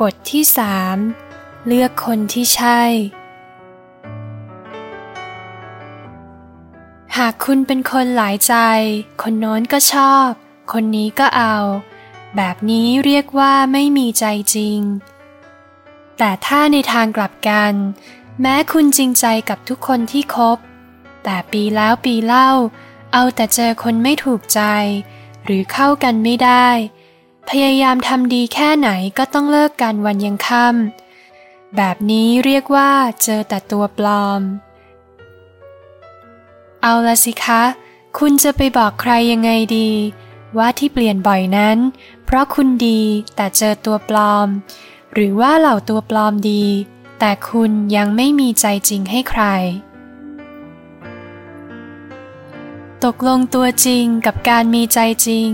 บทที่สามเลือกคนที่ใช่ หากคุณเป็นคนหลายใจ คนโน้นก็ชอบ คนนี้ก็เอา แบบนี้เรียกว่าไม่มีใจจริง แต่ถ้าในทางกลับกัน แม้คุณจริงใจกับทุกคนที่คบ แต่ปีแล้วปีเล่า เอาแต่เจอคนไม่ถูกใจ หรือเข้ากันไม่ได้ พยายามทำดีแค่ไหนก็ต้องเลิกกันวันยังค่ำแบบนี้เรียกว่าเจอแต่ตัวปลอม เอาละสิคะ คุณจะไปบอกใครยังไงดี ว่าที่เปลี่ยนบ่อยนั้น เพราะคุณดีแต่เจอตัวปลอม หรือว่าเหล่าตัวปลอมดี แต่คุณยังไม่มีใจจริงให้ใคร ตกลงตัวจริงกับการมีใจจริง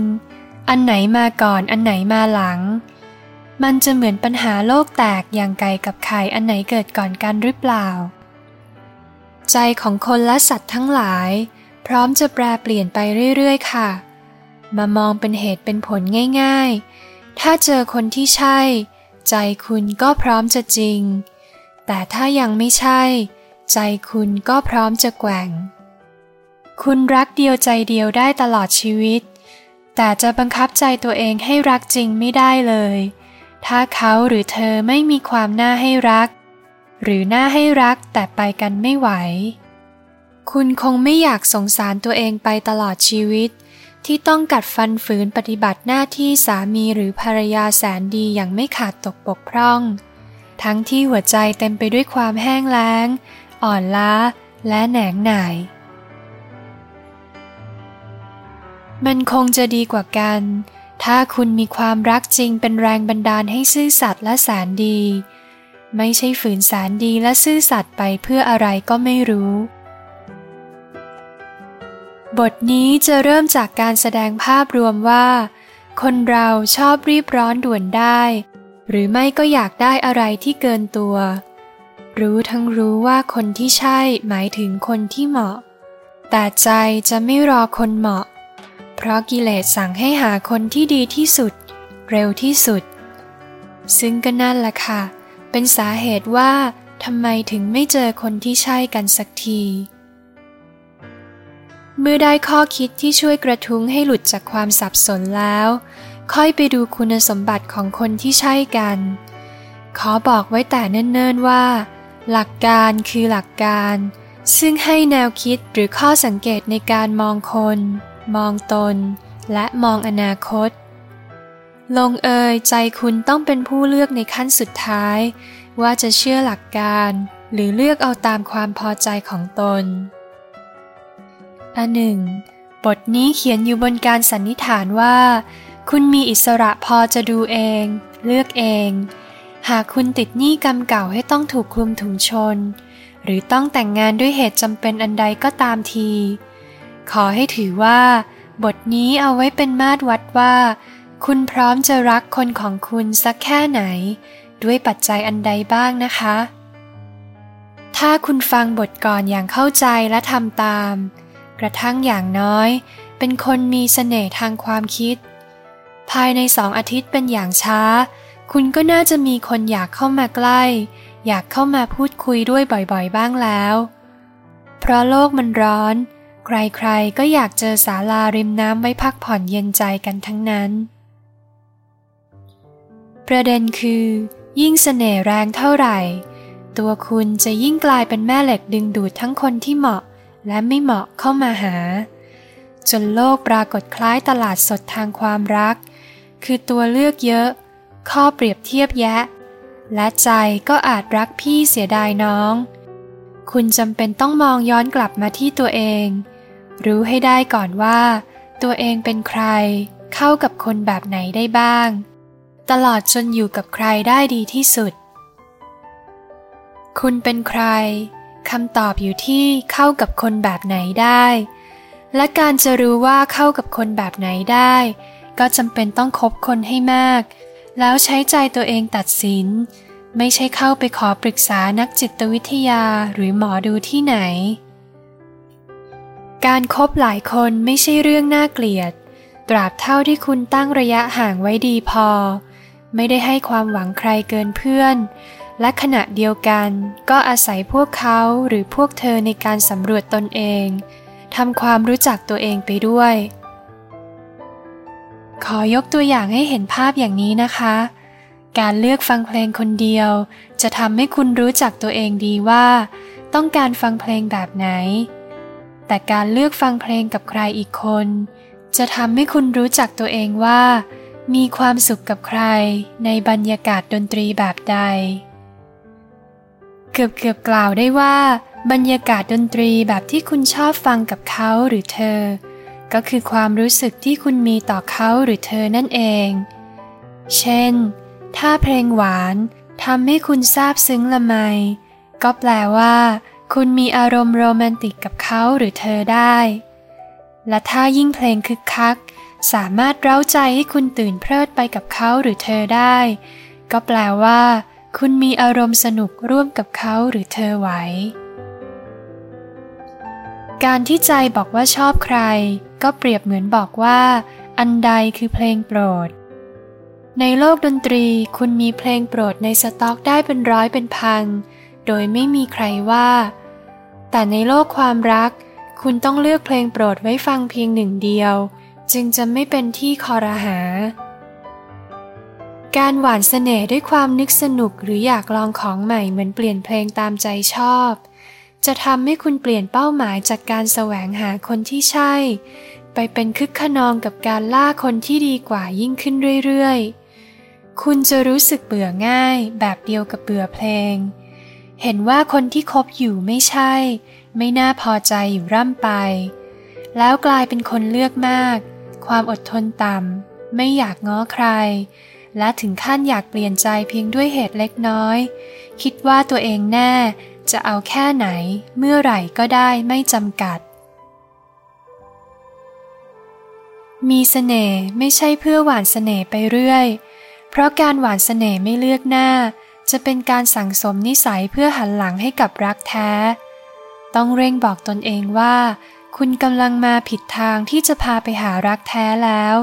อันไหนมาก่อนอันไหนมาหลัง มันจะเหมือนปัญหาโลกแตกอย่างไก่กับไข่อันไหนเกิดก่อนกันหรือเปล่า ใจของคนและสัตว์ทั้งหลาย พร้อมจะแปรเปลี่ยนไปเรื่อยๆ ค่ะ มามองเป็นเหตุเป็นผลง่ายๆ ถ้าเจอคนที่ใช่ ใจคุณก็พร้อมจะจริง แต่ถ้ายังไม่ใช่ ใจคุณก็พร้อมจะแกว่ง คุณรักเดียวใจเดียวได้ตลอดชีวิต แต่จะบังคับใจตัวเองให้รักจริงไม่ได้เลย ถ้าเขาหรือเธอไม่มีความน่าให้รัก หรือน่าให้รักแต่ไปกันไม่ไหว คุณคงไม่อยากสงสารตัวเองไปตลอดชีวิต ที่ต้องกัดฟันฝืนปฏิบัติหน้าที่สามีหรือภรรยาแสนดีอย่างไม่ขาดตกบกพร่อง ทั้งที่หัวใจเต็มไปด้วยความแห้งแล้ง อ่อนล้าและแหนงหน่าย มันคงจะดีกว่ากัน ถ้าคุณมีความรักจริงเป็นแรงบันดาลให้ซื่อสัตย์และแสนดี ไม่ใช่ฝืนแสนดีและซื่อสัตย์ไปเพื่ออะไรก็ไม่รู้ บทนี้จะเริ่มจากการแสดงภาพรวมว่า คนเราชอบรีบร้อนด่วนได้ หรือไม่ก็อยากได้อะไรที่เกินตัว รู้ทั้งรู้ว่าคนที่ใช่หมายถึงคนที่เหมาะ แต่ใจจะไม่รอคนเหมาะ เพราะกิเลสสั่งให้หาคนที่ดีที่สุด เร็วที่สุด ซึ่งก็นั่นแหละค่ะ เป็นสาเหตุว่าทำไมถึงไม่เจอคนที่ใช่กันสักที เมื่อได้ข้อคิดที่ช่วยกระทุ้งให้หลุดจากความสับสนแล้ว ค่อยไปดูคุณสมบัติของคนที่ใช่กัน ขอบอกไว้แต่เนิ่นๆว่า หลักการคือหลักการ ซึ่งให้แนวคิดหรือข้อสังเกตในการมองคน มองตน และมองอนาคต ลงเอยใจคุณต้องเป็นผู้เลือกในขั้นสุดท้าย ว่าจะเชื่อหลักการ หรือเลือกเอาตามความพอใจของตน อันหนึ่ง บทนี้เขียนอยู่บนการสันนิษฐานว่า คุณมีอิสระพอจะดูเอง เลือกเอง หากคุณติดหนี้กรรมเก่าให้ต้องถูกคลุมถุงชน หรือต้องแต่งงานด้วยเหตุจำเป็นอันใดก็ตามที ขอให้ถือว่า บทนี้เอาไว้เป็นมาตรวัดว่า คุณพร้อมจะรักคนของคุณสักแค่ไหน ด้วยปัจจัยอันใดบ้างนะคะ ถ้าคุณฟังบทก่อนอย่างเข้าใจและทำตาม กระทั่งอย่างน้อย เป็นคนมีเสน่ห์ทางความคิด ภายในสองอาทิตย์เป็นอย่างช้า คุณก็น่าจะมีคนอยากเข้ามาใกล้ อยากเข้ามาพูดคุยด้วยบ่อยๆ บ้างแล้ว เพราะโลกมันร้อน ใครๆก็อยากเจอศาลาริมน้ำไว้พักผ่อนเย็นใจกันทั้งนั้น ประเด็นคือ ยิ่งเสน่ห์แรงเท่าไหร่ ตัวคุณจะยิ่งกลายเป็นแม่เหล็กดึงดูดทั้งคนที่เหมาะและไม่เหมาะเข้ามาหา จนโลกปรากฏคล้ายตลาดสดทางความรัก คือตัวเลือกเยอะ ข้อเปรียบเทียบแยะ และใจก็อาจรักพี่เสียดายน้อง คุณจำเป็นต้องมองย้อนกลับมาที่ตัวเอง รู้ให้ได้ก่อนว่า ตัวเองเป็นใคร เข้ากับคนแบบไหนได้บ้าง ตลอดจนอยู่กับใครได้ดีที่สุด คุณเป็นใครคำตอบอยู่ที่เข้ากับคนแบบไหนได้ และการจะรู้ว่าเข้ากับคนแบบไหนได้ ก็จำเป็นต้องคบคนให้มาก แล้วใช้ใจตัวเองตัดสิน ไม่ใช่เข้าไปขอปรึกษานักจิตวิทยาหรือหมอดูที่ไหน การครบหลายคนไม่ใช่เรื่องน่าเกลียด ตราบเท่าที่คุณตั้งระยะห่างไว้ดีพอ ไม่ได้ให้ความหวังใครเกินเพื่อน และขณะเดียวกันก็อาศัยพวกเขาหรือพวกเธอในการสำรวจตนเองทำความรู้จักตัวเองไปด้วย ขอยกตัวอย่างให้เห็นภาพอย่างนี้นะคะ การเลือกฟังเพลงคนเดียว จะทำให้คุณรู้จักตัวเองดีว่า ต้องการฟังเพลงแบบไหน แต่การเลือกฟังเพลงกับใครอีกคน จะทำให้คุณรู้จักตัวเองว่า มีความสุขกับใครในบรรยากาศดนตรีแบบใด เกือบเกือบกล่าวได้ว่า บรรยากาศดนตรีแบบที่คุณชอบฟังกับเขาหรือเธอ ก็คือความรู้สึกที่คุณมีต่อเขาหรือเธอนั่นเอง เช่น ถ้าเพลงหวานทำให้คุณซาบซึ้งละไม ก็แปลว่า คุณมีอารมณ์โรแมนติกกับเขาหรือเธอได้ และถ้ายิ่งเพลงคึกคัก สามารถเร้าใจให้คุณตื่นเพลิดไปกับเขาหรือเธอได้ ก็แปลว่า คุณมีอารมณ์สนุกร่วมกับเขาหรือเธอไหว การที่ใจบอกว่าชอบใคร ก็เปรียบเหมือนบอกว่า อันใดคือเพลงโปรด ในโลกดนตรีคุณมีเพลงโปรดในสต็อกได้เป็นร้อยเป็นพัน โดยไม่มีใครว่า แต่ในโลกความรัก คุณต้องเลือกเพลงโปรดไว้ฟังเพียงหนึ่งเดียว จึงจะไม่เป็นที่คอรหา การหวานเสน่ห์ด้วยความนึกสนุกหรืออยากลองของใหม่เหมือนเปลี่ยนเพลงตามใจชอบ จะทำให้คุณเปลี่ยนเป้าหมายจากการแสวงหาคนที่ใช่ ไปเป็นคึกขนองกับการล่าคนที่ดีกว่ายิ่งขึ้นเรื่อยๆคุณจะรู้สึกเบื่อง่ายแบบเดียวกับเบื่อเพลง เห็นว่าคนที่คบอยู่ไม่ใช่ ไม่น่าพอใจอยู่ร่ำไป แล้วกลายเป็นคนเลือกมาก ความอดทนต่ำ ไม่อยากง้อใคร และถึงขั้นอยากเปลี่ยนใจเพียงด้วยเหตุเล็กน้อย คิดว่าตัวเองแน่ จะเอาแค่ไหน เมื่อไหร่ก็ได้ไม่จำกัด มีเสน่ห์ไม่ใช่เพื่อหวานเสน่ห์ไปเรื่อย เพราะการหวานเสน่ห์ไม่เลือกหน้า จะเป็นการสั่งสมนิสัยเพื่อหันหลังให้กับรักแท้ ต้องเร่งบอกตนเองว่า คุณกำลังมาผิดทางที่จะพาไปหารักแท้แล้ว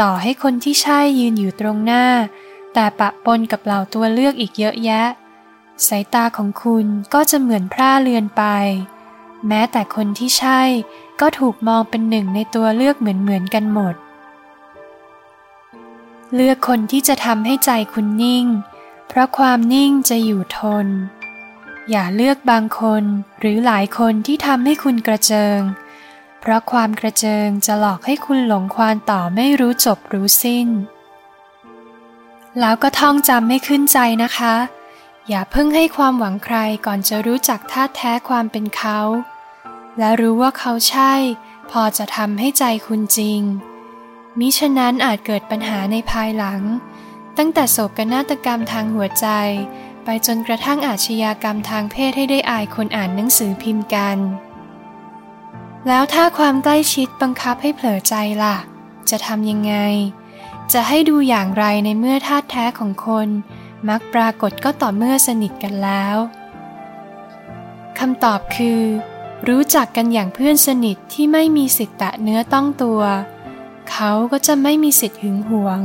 ต่อให้คนที่ใช่ยืนอยู่ตรงหน้า แต่ปะปนกับเหล่าตัวเลือกอีกเยอะแยะ สายตาของคุณก็จะเหมือนพร่าเลือนไป แม้แต่คนที่ใช่ก็ถูกมองเป็นหนึ่งในตัวเลือกเหมือนเหมือนกันหมด เลือกคนที่จะทำให้ใจคุณนิ่ง เพราะความนิ่งจะอยู่ทน อย่าเลือกบางคนหรือหลายคนที่ทำให้คุณกระเจิง เพราะความกระเจิงจะหลอกให้คุณหลงควานต่อไม่รู้จบรู้สิ้น แล้วก็ท่องจำให้ขึ้นใจนะคะ อย่าเพิ่งให้ความหวังใครก่อนจะรู้จักท่าแท้ความเป็นเขา และรู้ว่าเขาใช่ พอจะทำให้ใจคุณจริงมิฉะนั้นอาจเกิดปัญหาในภายหลัง ตั้งแต่โศกนาฏกรรมทางหัวใจ ไปจนกระทั่งอาชญากรรมทางเพศให้ได้อายคนอ่านหนังสือพิมพ์กัน แล้วถ้าความใกล้ชิดบังคับให้เผลอใจล่ะ จะทำยังไง จะให้ดูอย่างไรในเมื่อท่าแท้ของคน มักปรากฏก็ต่อเมื่อสนิทกันแล้วคำตอบคือ รู้จักกันอย่างเพื่อนสนิทที่ไม่มีสิทธิ์แตะเนื้อต้องตัว เขาก็จะไม่มีสิทธิ์หึงหวง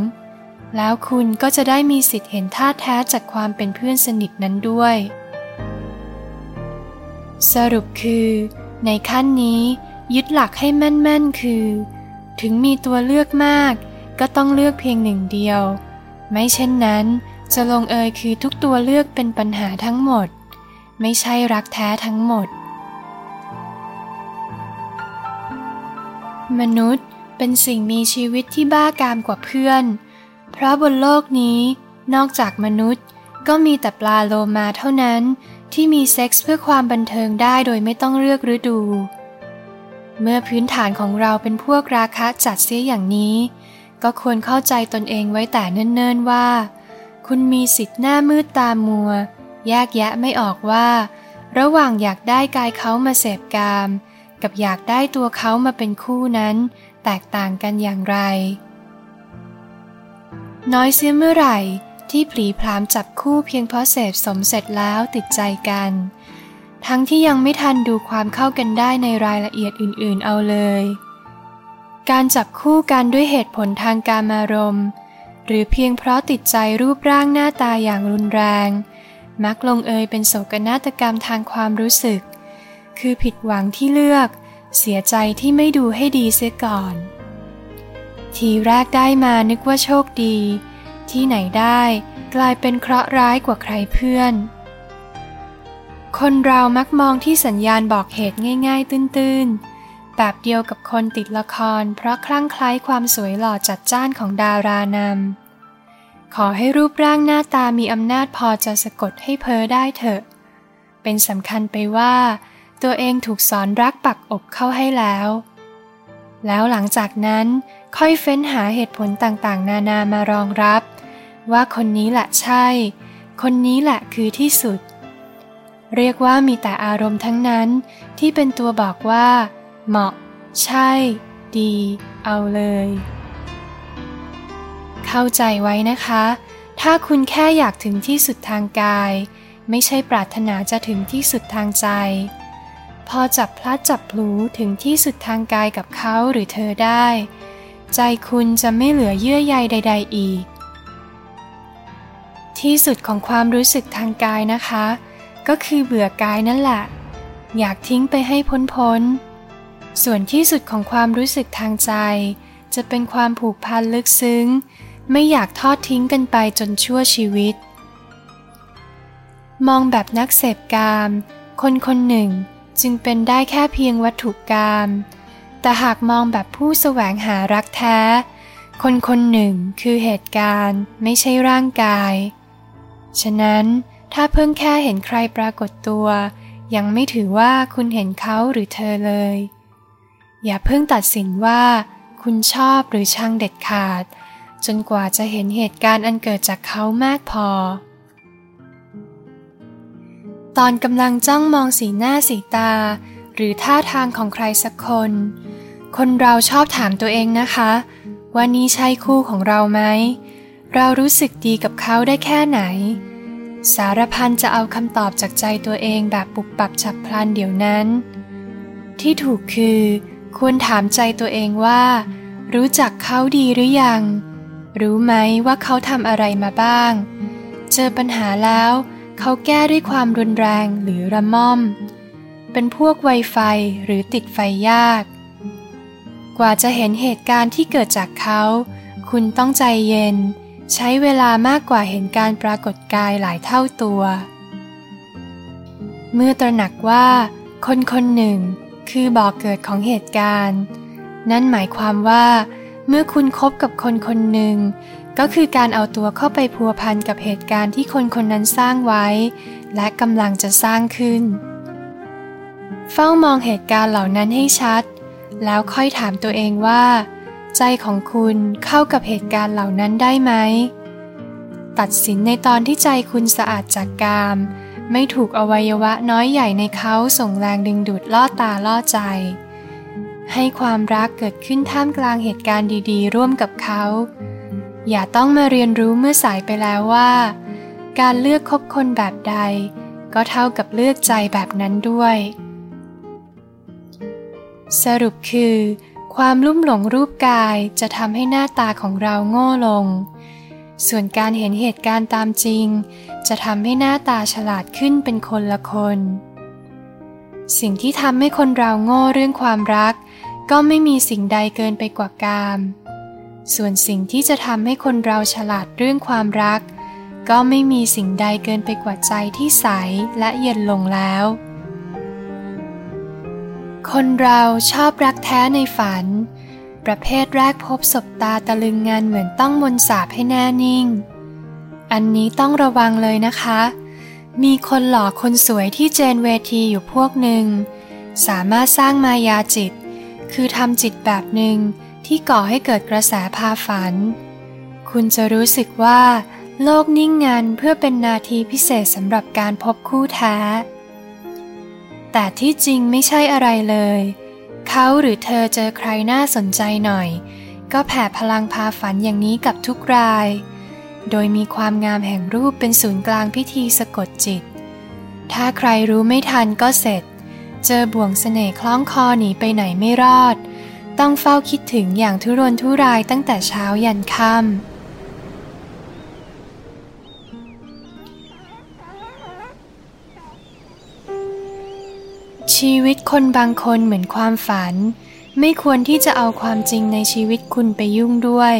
แล้วคุณก็จะได้มีสิทธิ์เห็นท่าแท้จากความเป็นเพื่อนสนิทนั้นด้วย สรุปคือ ในขั้นนี้ยึดหลักให้แม่นๆคือ ถึงมีตัวเลือกมาก ก็ต้องเลือกเพียงหนึ่งเดียว ไม่เช่นนั้น จะลงเอยคือทุกตัวเลือกเป็นปัญหาทั้งหมด ไม่ใช่รักแท้ทั้งหมด มนุษย์เป็นสิ่งมีชีวิตที่บ้ากามกว่าเพื่อนเเพราะบนโลกนี้นอกจากมนุษย์ก็มีแต่ปลาโลมาเท่านั้นที่มีเซ็กส์เพื่อความบันเทิงได้โดยไม่ต้องเลือกฤดู เมื่อพื้นฐานของเราเป็นพวกราคะจัดเสียอย่างนี้ ก็ควรเข้าใจตนเองไว้แต่เนิ่นๆว่า คุณมีสิทธิ์หน้ามืดตามัว แยกแยะไม่ออกว่า ระหว่างอยากได้กายเขามาเสพกาม กับอยากได้ตัวเขามาเป็นคู่นั้น แตกต่างกันอย่างไร น้อยเสียเมื่อไหร่ที่ผลีพรามจับคู่เพียงเพราะเสพสมเสร็จแล้วติดใจกัน ทั้งที่ยังไม่ทันดูความเข้ากันได้ในรายละเอียดอื่นๆเอาเลย การจับคู่กันด้วยเหตุผลทางการมารมณ์ หรือเพียงเพราะติดใจรูปร่างหน้าตาอย่างรุนแรง มักลงเอยเป็นโศกนาฏกรรมทางความรู้สึก คือผิดหวังที่เลือก เสียใจที่ไม่ดูให้ดีเสียก่อน ทีแรกได้มานึกว่าโชคดี ที่ไหนได้กลายเป็นเคราะห์ร้ายกว่าใครเพื่อน คนเรามักมองที่สัญญาณบอกเหตุง่ายๆ ตื้นๆ แบบเดียวกับคนติดละคร เพราะคลั่งไคล้ความสวยหล่อจัดจ้านของดารานำขอให้รูปร่างหน้าตามีอำนาจพอจะสะกดให้เพ้อได้เถอะ เป็นสำคัญไปว่า ตัวเองถูกสอนรักปักอกเข้าให้แล้ว แล้วหลังจากนั้น ค่อยเฟ้นหาเหตุผลต่างๆ นานามารองรับ ว่าคนนี้แหละใช่ คนนี้แหละคือที่สุด เรียกว่ามีแต่อารมณ์ทั้งนั้นที่เป็นตัวบอกว่า เหมาะ ใช่ ดี เอาเลย เข้าใจไว้นะคะ ถ้าคุณแค่อยากถึงที่สุดทางกาย ไม่ใช่ปรารถนาจะถึงที่สุดทางใจพอจับพลัดจับพลูถึงที่สุดทางกายกับเขาหรือเธอได้ ใจคุณจะไม่เหลือเยื่อใยใด ๆ อีก ที่สุดของความรู้สึกทางกายนะคะ ก็คือเบื่อกายนั่นแหละ อยากทิ้งไปให้พ้นพ้นส่วนที่สุดของความรู้สึกทางใจ จะเป็นความผูกพันลึกซึ้ง ไม่อยากทอดทิ้งกันไปจนชั่วชีวิต มองแบบนักเสพกาม คนคนหนึ่งจึงเป็นได้แค่เพียงวัตถุกรรม แต่หากมองแบบผู้แสวงหารักแท้ คนคนหนึ่งคือเหตุการณ์ไม่ใช่ร่างกาย ฉะนั้นถ้าเพิ่งแค่เห็นใครปรากฏตัว ยังไม่ถือว่าคุณเห็นเขาหรือเธอเลย อย่าเพิ่งตัดสินว่า คุณชอบหรือชังเด็ดขาด จนกว่าจะเห็นเหตุการณ์อันเกิดจากเขามากพอ ตอนกำลังจ้องมองสีหน้าสีตา รือท่าทางของใครสักคน คนเราชอบถามตัวเองนะคะ ว่านี่ใช่คู่ของเราไหม เรารู้สึกดีกับเขาได้แค่ไหน สารพันจะเอาคำตอบจากใจตัวเองแบบปุบปับฉับพลันเดี๋ยวนั้น ที่ถูกคือ ควรถามใจตัวเองว่า รู้จักเขาดีหรือยัง รู้ไหมว่าเขาทำอะไรมาบ้าง เจอปัญหาแล้ว เขาแก้ด้วยความรุนแรงหรือระม่อม เป็นพวกไวไฟหรือติดไฟยาก กว่าจะเห็นเหตุการณ์ที่เกิดจากเขา คุณต้องใจเย็น ใช้เวลามากกว่าเห็นการปรากฏกายหลายเท่าตัว เมื่อตระหนักว่า คนคนหนึ่งคือบ่อกเกิดของเหตุการณ์ นั่นหมายความว่า เมื่อคุณคบกับคนคนหนึ่งก็คือการเอาตัวเข้าไปพัวพันกับเหตุการณ์ที่คนคนนั้นสร้างไว้ และกำลังจะสร้างขึ้น เฝ้ามองเหตุการณ์เหล่านั้นให้ชัด แล้วค่อยถามตัวเองว่า ใจของคุณเข้ากับเหตุการณ์เหล่านั้นได้ไหม ตัดสินในตอนที่ใจคุณสะอาดจากกาม ไม่ถูกอวัยวะน้อยใหญ่ในเขาส่งแรงดึงดูดล่อตาล่อใจ ให้ความรักเกิดขึ้นท่ามกลางเหตุการณ์ดีๆ ร่วมกับเขา อย่าต้องมาเรียนรู้เมื่อสายไปแล้วว่า การเลือกคบคนแบบใด ก็เท่ากับเลือกใจแบบนั้นด้วย สรุปคือ ความลุ่มหลงรูปกายจะทำให้หน้าตาของเราโง่ลง ส่วนการเห็นเหตุการณ์ตามจริง จะทำให้หน้าตาฉลาดขึ้นเป็นคนละคน สิ่งที่ทำให้คนเราโง่เรื่องความรัก ก็ไม่มีสิ่งใดเกินไปกว่ากาม ส่วนสิ่งที่จะทำให้คนเราฉลาดเรื่องความรัก ก็ไม่มีสิ่งใดเกินไปกว่าใจที่ใสและเย็นลงแล้ว คนเราชอบรักแท้ในฝัน ประเภทแรกพบศบตาตะลึงงานเหมือนต้องมนสาบให้แน่นิ่ง อันนี้ต้องระวังเลยนะคะ มีคนหล่อคนสวยที่เจนเวทีอยู่พวกหนึ่ง สามารถสร้างมายาจิต คือทำจิตแบบหนึ่งที่ก่อให้เกิดกระแสพาฝัน คุณจะรู้สึกว่า โลกนิ่งงันเพื่อเป็นนาทีพิเศษสำหรับการพบคู่แท้ แต่ที่จริงไม่ใช่อะไรเลย เขาหรือเธอเจอใครน่าสนใจหน่อย ก็แผ่พลังพาฝันอย่างนี้กับทุกราย โดยมีความงามแห่งรูปเป็นศูนย์กลางพิธีสะกดจิต ถ้าใครรู้ไม่ทันก็เสร็จ เจอบ่วงเสน่ห์คล้องคอหนีไปไหนไม่รอด ต้องเฝ้าคิดถึงอย่างทุรนทุรายตั้งแต่เช้ายันค่ำ ชีวิตคนบางคนเหมือนความฝัน ไม่ควรที่จะเอาความจริงในชีวิตคุณไปยุ่งด้วย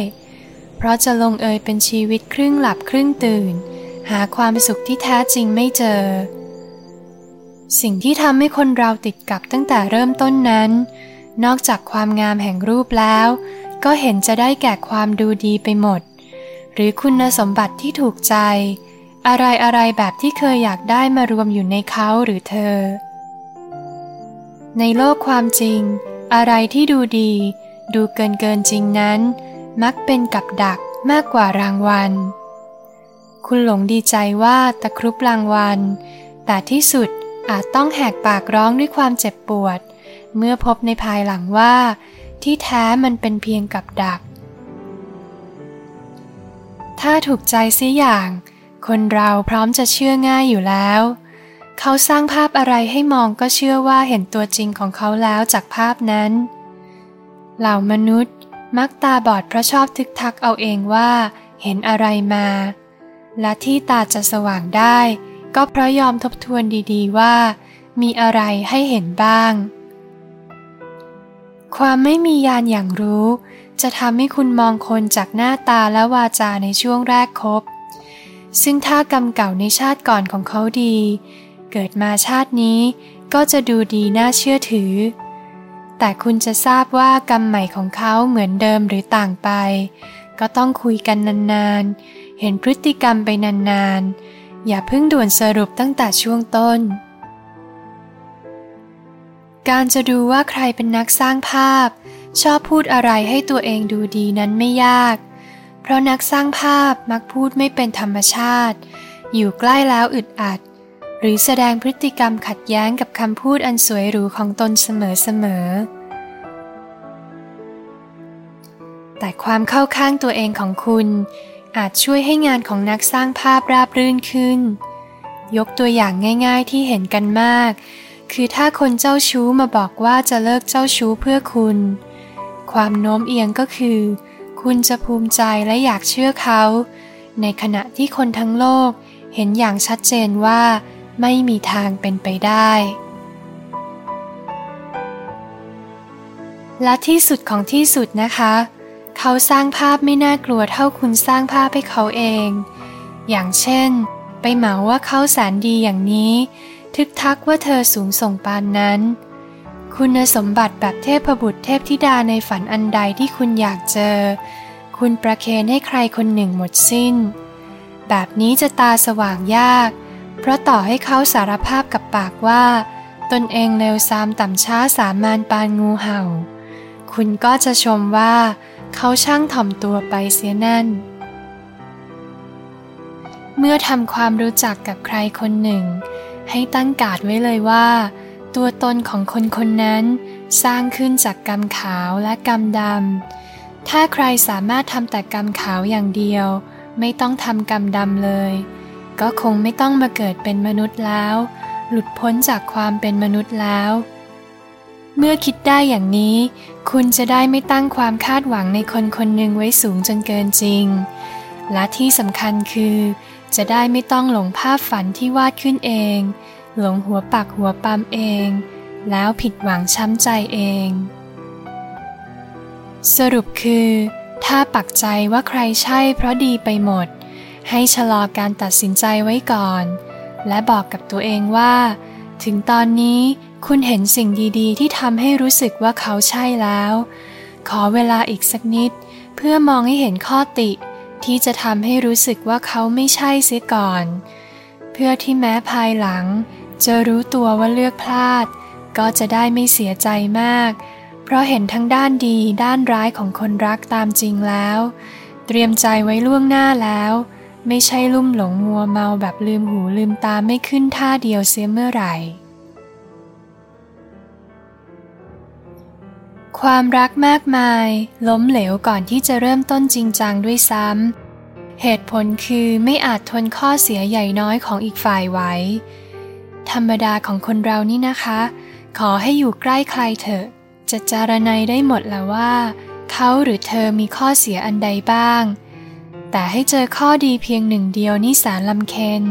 เพราะจะลงเอยเป็นชีวิตครึ่งหลับครึ่งตื่น หาความสุขที่แท้จริงไม่เจอ สิ่งที่ทำให้คนเราติดกับตั้งแต่เริ่มต้นนั้น นอกจากความงามแห่งรูปแล้ว ก็เห็นจะได้แก่ความดูดีไปหมด หรือคุณสมบัติที่ถูกใจ อะไรอะไรแบบที่เคยอยากได้มารวมอยู่ในเขาหรือเธอ ในโลกความจริง อะไรที่ดูดี ดูเกินเกินจริงนั้น มักเป็นกับดักมากกว่ารางวัล คุณหลงดีใจว่าตะครุบรางวัล แต่ที่สุดอาจต้องแหกปากร้องด้วยความเจ็บปวด เมื่อพบในภายหลังว่า ที่แท้มันเป็นเพียงกับดัก ถ้าถูกใจเสียอย่าง คนเราพร้อมจะเชื่อง่ายอยู่แล้ว เขาสร้างภาพอะไรให้มองก็เชื่อว่าเห็นตัวจริงของเขาแล้วจากภาพนั้น เหล่ามนุษย์มักตาบอดเพราะชอบทึกทักเอาเองว่า เห็นอะไรมา และที่ตาจะสว่างได้ ก็เพราะยอมทบทวนดีๆว่า มีอะไรให้เห็นบ้าง ความไม่มียานอย่างรู้ จะทำให้คุณมองคนจากหน้าตาและวาจาในช่วงแรกคบ ซึ่งถ้ากรรมเก่าในชาติก่อนของเขาดี เกิดมาชาตินี้ก็จะดูดีน่าเชื่อถือ แต่คุณจะทราบว่ากรรมใหม่ของเขาเหมือนเดิมหรือต่างไป ก็ต้องคุยกันนานๆ เห็นพฤติกรรมไปนานๆ อย่าเพิ่งด่วนสรุปตั้งแต่ช่วงต้น การจะดูว่าใครเป็นนักสร้างภาพ ชอบพูดอะไรให้ตัวเองดูดีนั้นไม่ยาก เพราะนักสร้างภาพมักพูดไม่เป็นธรรมชาติ อยู่ใกล้แล้วอึดอัด หรือแสดงพฤติกรรมขัดแย้งกับคำพูดอันสวยหรูของตนเสมอๆ แต่ความเข้าข้างตัวเองของคุณอาจช่วยให้งานของนักสร้างภาพราบรื่นขึ้น ยกตัวอย่างง่ายๆที่เห็นกันมาก คือถ้าคนเจ้าชู้มาบอกว่าจะเลิกเจ้าชู้เพื่อคุณ ความโน้มเอียงก็คือ คุณจะภูมิใจและอยากเชื่อเขา ในขณะที่คนทั้งโลกเห็นอย่างชัดเจนว่า ไม่มีทางเป็นไปได้ และที่สุดของที่สุดนะคะ เขาสร้างภาพไม่น่ากลัวเท่าคุณสร้างภาพให้เขาเอง อย่างเช่น ไปเหมาว่าเขาแสนดีอย่างนี้ ทึกทักว่าเธอสูงส่งปานนั้น คุณสมบัติแบบเทพบุตรเทพธิดาในฝันอันใดที่คุณอยากเจอ คุณประเคนให้ใครคนหนึ่งหมดสิ้น แบบนี้จะตาสว่างยาก เพราะต่อให้เขาสารภาพกับปากว่า ตนเองเลวซามต่ำช้าสามานปานงูเห่า คุณก็จะชมว่า เขาช่างถ่อมตัวไปเสียนั่น เมื่อทำความรู้จักกับใครคนหนึ่ง ให้ตั้งกาดไว้เลยว่า ตัวตนของคนคนนั้นสร้างขึ้นจากกรรมขาวและกรรมดำ ถ้าใครสามารถทำแต่กรรมขาวอย่างเดียว ไม่ต้องทำกรรมดำเลย ก็คงไม่ต้องมาเกิดเป็นมนุษย์แล้ว หลุดพ้นจากความเป็นมนุษย์แล้ว เมื่อคิดได้อย่างนี้ คุณจะได้ไม่ตั้งความคาดหวังในคนคนหนึ่งไว้สูงจนเกินจริง และที่สำคัญคือ จะได้ไม่ต้องหลงภาพฝันที่วาดขึ้นเอง หลงหัวปักหัวปั๊มเอง แล้วผิดหวังช้ำใจเอง สรุปคือ ถ้าปักใจว่าใครใช่เพราะดีไปหมด ให้ชะลอการตัดสินใจไว้ก่อน และบอกกับตัวเองว่า ถึงตอนนี้คุณเห็นสิ่งดีๆ ที่ทำให้รู้สึกว่าเขาใช่แล้ว ขอเวลาอีกสักนิด เพื่อมองให้เห็นข้อติ ที่จะทำให้รู้สึกว่าเขาไม่ใช่เสียก่อน เพื่อที่แม้ภายหลัง จะรู้ตัวว่าเลือกพลาด ก็จะได้ไม่เสียใจมาก เพราะเห็นทั้งด้านดีด้านร้ายของคนรักตามจริงแล้ว เตรียมใจไว้ล่วงหน้าแล้ว ไม่ใช่ลุ่มหลงมัวเมาแบบลืมหูลืมตาไม่ขึ้นท่าเดียวเสียเมื่อไหร่ ความรักมากมาย ล้มเหลวก่อนที่จะเริ่มต้นจริงจังด้วยซ้ำ เหตุผลคือไม่อาจทนข้อเสียใหญ่น้อยของอีกฝ่ายไว้ ธรรมดาของคนเรานี่นะคะ ขอให้อยู่ใกล้ใครเถอะ จะจารณัยได้หมดแล้วว่า เขาหรือเธอมีข้อเสียอันใดบ้าง แต่ให้เจอข้อดีเพียงหนึ่งเดียวนี่สารลำเค็น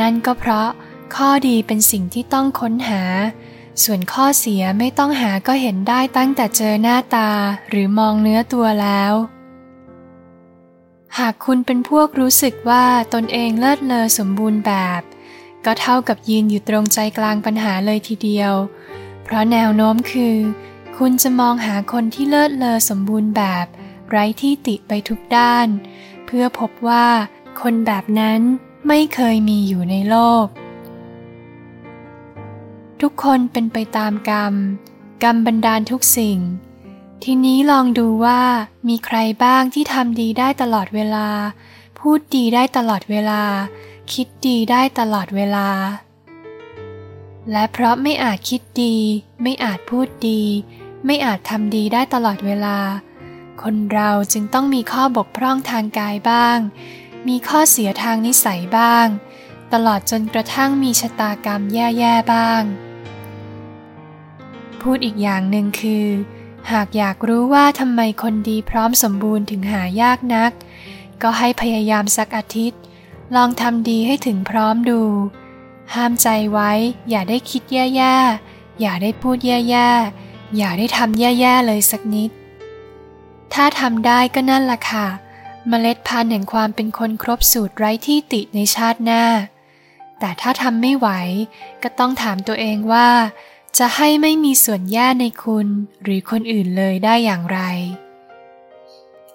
นั่นก็เพราะข้อดีเป็นสิ่งที่ต้องค้นหา ส่วนข้อเสียไม่ต้องหาก็เห็นได้ตั้งแต่เจอหน้าตาหรือมองเนื้อตัวแล้ว หากคุณเป็นพวกรู้สึกว่าตนเองเลิศเลอสมบูรณ์แบบ ก็เท่ากับยืนอยู่ตรงใจกลางปัญหาเลยทีเดียว เพราะแนวโน้มคือ คุณจะมองหาคนที่เลิศเลอสมบูรณ์แบบ ไร้ที่ติไปทุกด้าน เพื่อพบว่าคนแบบนั้นไม่เคยมีอยู่ในโลก ทุกคนเป็นไปตามกรรม กรรมบันดาลทุกสิ่ง ทีนี้ลองดูว่ามีใครบ้างที่ทำดีได้ตลอดเวลา พูดดีได้ตลอดเวลา คิดดีได้ตลอดเวลา และเพราะไม่อาจคิดดี ไม่อาจพูดดี ไม่อาจทำดีได้ตลอดเวลา คนเราจึงต้องมีข้อบกพร่องทางกายบ้าง มีข้อเสียทางนิสัยบ้าง ตลอดจนกระทั่งมีชะตากรรมแย่ๆบ้าง พูดอีกอย่างหนึ่งคือ หากอยากรู้ว่าทำไมคนดีพร้อมสมบูรณ์ถึงหายากนัก ก็ให้พยายามสักอาทิตย์ ลองทำดีให้ถึงพร้อมดู ห้ามใจไว้ อย่าได้คิดแย่ๆอย่าได้พูดแย่ๆอย่าได้ทำแย่ๆเลยสักนิด ถ้าทำได้ก็นั่นละค่ะ เมล็ดพันธุ์แห่งความเป็นคนครบสูตรไร้ที่ติในชาติหน้า แต่ถ้าทำไม่ไหว ก็ต้องถามตัวเองว่า จะให้ไม่มีส่วนแย่ในคุณหรือคนอื่นเลยได้อย่างไร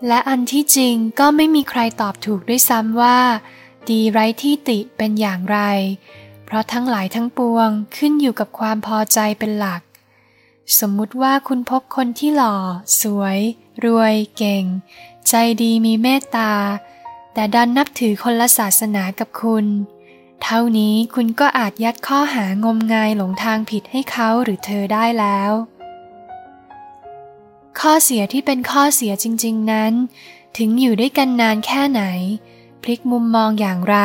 และอันที่จริงก็ไม่มีใครตอบถูกด้วยซ้ำว่า ดีไร้ที่ติเป็นอย่างไร เพราะทั้งหลายทั้งปวงขึ้นอยู่กับความพอใจเป็นหลัก สมมุติว่าคุณพบคนที่หล่อ สวย รวยเก่ง ใจดีมีเมตตา แต่ดันนับถือคนละศาสนากับคุณ เท่านี้คุณก็อาจยัดข้อหางมงายหลงทางผิดให้เขาหรือเธอได้แล้ว ข้อเสียที่เป็นข้อเสียจริง ๆนั้น ถึงอยู่ด้วยกันนานแค่ไหน พลิกมุมมองอย่างไร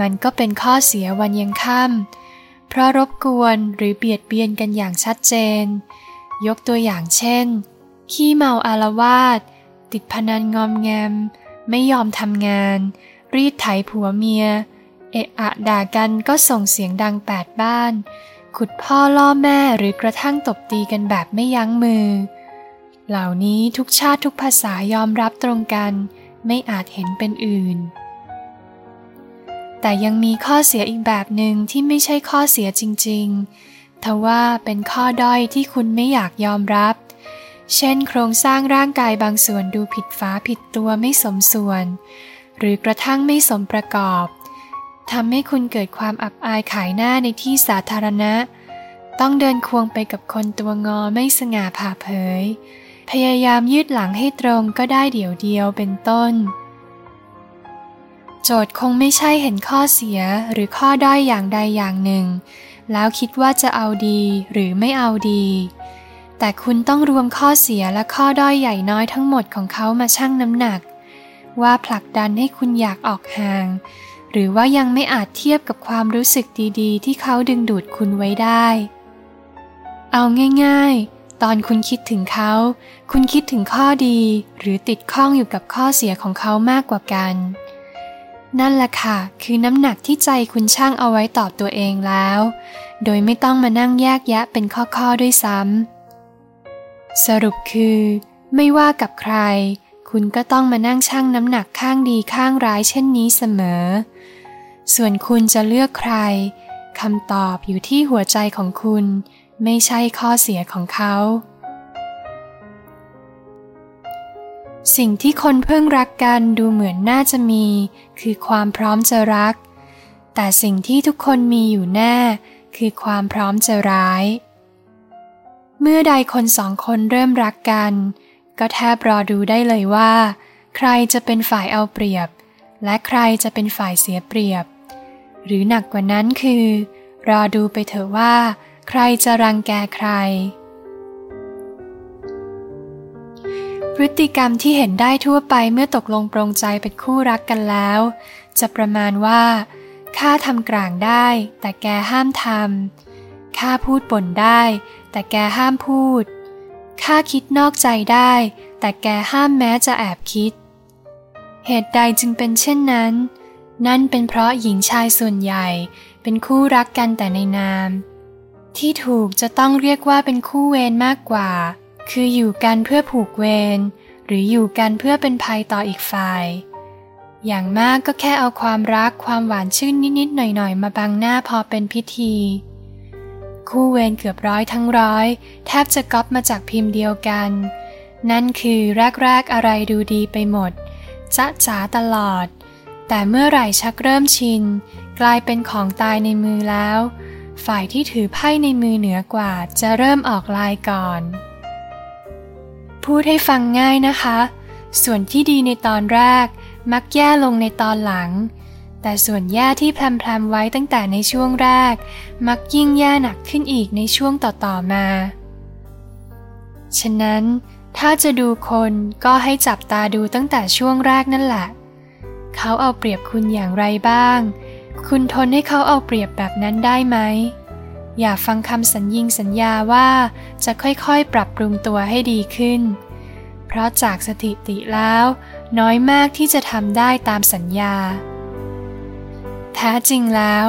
มันก็เป็นข้อเสียวันยังค่ำเพราะรบกวนหรือเบียดเบียนกันอย่างชัดเจน ยกตัวอย่างเช่น ขี้เมาอารวาสติดพนันงอมแงม ไม่ยอมทำงาน รีดไถผัวเมีย เอะอะด่ากันก็ส่งเสียงดังแปดบ้าน ขุดพ่อล่อแม่หรือกระทั่งตบตีกันแบบไม่ยั้งมือ เหล่านี้ทุกชาติทุกภาษายอมรับตรงกัน ไม่อาจเห็นเป็นอื่น แต่ยังมีข้อเสียอีกแบบหนึ่งที่ไม่ใช่ข้อเสียจริง ๆ ทว่าเป็นข้อด้อยที่คุณไม่อยากยอมรับเเช่น โครงสร้างร่างกายบางส่วนดูผิดฝาผิดตัวไม่สมส่วน หรือกระทั่งไม่สมประกอบทำให้คุณเกิดความอับอายขายหน้าในที่สาธารณะ ต้องเดินควงไปกับคนตัวงอไม่สง่าผ่าเผย พยายามยืดหลังให้ตรงก็ได้เดี่ยวเดียวเป็นต้น โจทย์คงไม่ใช่เห็นข้อเสียหรือข้อด้อยอย่างใดอย่างหนึ่ง แล้วคิดว่าจะเอาดีหรือไม่เอาดี แต่คุณต้องรวมข้อเสียและข้อด้อยใหญ่น้อยทั้งหมดของเขามาชั่งน้ำหนัก ว่าผลักดันให้คุณอยากออกห่าง หรือว่ายังไม่อาจเทียบกับความรู้สึกดีๆ ที่เขาดึงดูดคุณไว้ได้ เอาง่ายๆ ตอนคุณคิดถึงเขา คุณคิดถึงข้อดี หรือติดข้องอยู่กับข้อเสียของเขามากกว่ากัน นั่นแหละค่ะ คือน้ำหนักที่ใจคุณช่างเอาไว้ตอบตัวเองแล้ว โดยไม่ต้องมานั่งแยกแยะเป็นข้อๆด้วยซ้ำ สรุปคือ ไม่ว่ากับใคร คุณก็ต้องมานั่งชั่งน้ำหนักข้างดีข้างร้ายเช่นนี้เสมอ ส่วนคุณจะเลือกใครคำตอบอยู่ที่หัวใจของคุณ ไม่ใช่ข้อเสียของเขา สิ่งที่คนเพิ่งรักกันดูเหมือนน่าจะมี คือความพร้อมจะรัก แต่สิ่งที่ทุกคนมีอยู่แน่ คือความพร้อมจะร้าย เมื่อใดคนสองคนเริ่มรักกัน ก็แทบรอดูได้เลยว่า ใครจะเป็นฝ่ายเอาเปรียบ และใครจะเป็นฝ่ายเสียเปรียบ หรือหนักกว่านั้นคือ รอดูไปเถอะว่า ใครจะรังแกใคร พฤติกรรมที่เห็นได้ทั่วไปเมื่อตกลงปรงใจเป็นคู่รักกันแล้ว จะประมาณว่าข้าทำกลางได้ แต่แกห้ามทำข้าพูดบ่นได้ แต่แกห้ามพูด ข้าคิดนอกใจได้ แต่แกห้ามแม้จะแอบคิด เหตุใดจึงเป็นเช่นนั้น นั่นเป็นเพราะหญิงชายส่วนใหญ่เป็นคู่รักกันแต่ในนาม ที่ถูกจะต้องเรียกว่าเป็นคู่เวรมากกว่า คืออยู่กันเพื่อผูกเวรหรืออยู่กันเพื่อเป็นภัยต่ออีกฝ่าย อย่างมากก็แค่เอาความรักความหวานชื่นนิดๆหน่อยๆ มาบังหน้าพอเป็นพิธี คู่เวรเกือบร้อยทั้งร้อย แทบจะก๊อปมาจากพิมพ์เดียวกัน นั่นคือแรกๆอะไรดูดีไปหมดจ๊ะจ๋าตลอด แต่เมื่อไหร่ชักเริ่มชิน กลายเป็นของตายในมือแล้ว ฝ่ายที่ถือไพ่ในมือเหนือกว่าจะเริ่มออกลายก่อน พูดให้ฟังง่ายนะคะ ส่วนที่ดีในตอนแรกมักแย่ลงในตอนหลัง แต่ส่วนแย่ที่พลมๆไว้ตั้งแต่ในช่วงแรก มักยิ่งแย่หนักขึ้นอีกในช่วงต่อๆมา ฉะนั้นถ้าจะดูคนก็ให้จับตาดูตั้งแต่ช่วงแรกนั่นแหละ เขาเอาเปรียบคุณอย่างไรบ้าง คุณทนให้เขาเอาเปรียบแบบนั้นได้ไหม อย่าฟังคำสัญญิงสัญญาว่าจะค่อยๆ ปรับปรุงตัวให้ดีขึ้น เพราะจากสถิติแล้ว น้อยมากที่จะทำได้ตามสัญญา แท้จริงแล้ว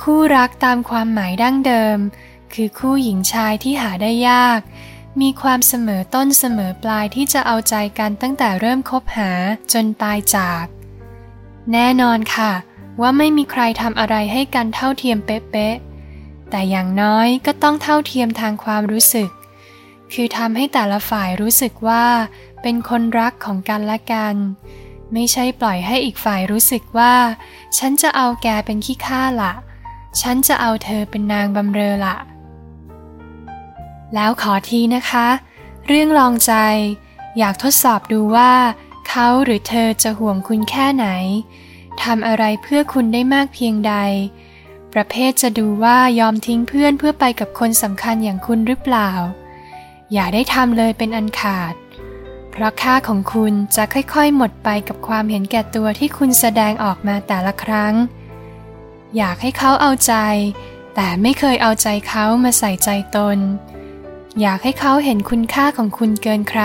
คู่รักตามความหมายดั้งเดิม คือคู่หญิงชายที่หาได้ยาก มีความเสมอต้นเสมอปลายที่จะเอาใจกันตั้งแต่เริ่มคบหาจนตายจาก แน่นอนค่ะ ว่าไม่มีใครทำอะไรให้กันเท่าเทียมเป๊ะๆแต่อย่างน้อยก็ต้องเท่าเทียมทางความรู้สึก คือทำให้แต่ละฝ่ายรู้สึกว่า เป็นคนรักของกันและกัน ไม่ใช่ปล่อยให้อีกฝ่ายรู้สึกว่า ฉันจะเอาแกเป็นขี้ข้าละฉันจะเอาเธอเป็นนางบำเรอละแล้วขอทีนะคะ เรื่องลองใจ อยากทดสอบดูว่า เขาหรือเธอจะห่วงคุณแค่ไหนทำอะไรเพื่อคุณได้มากเพียงใด ประเภทจะดูว่ายอมทิ้งเพื่อนเพื่อไปกับคนสำคัญอย่างคุณหรือเปล่า อย่าได้ทำเลยเป็นอันขาด เพราะค่าของคุณจะค่อยๆ หมดไปกับความเห็นแก่ตัวที่คุณแสดงออกมาแต่ละครั้ง อยากให้เขาเอาใจ แต่ไม่เคยเอาใจเขามาใส่ใจตน อยากให้เขาเห็นคุณค่าของคุณเกินใคร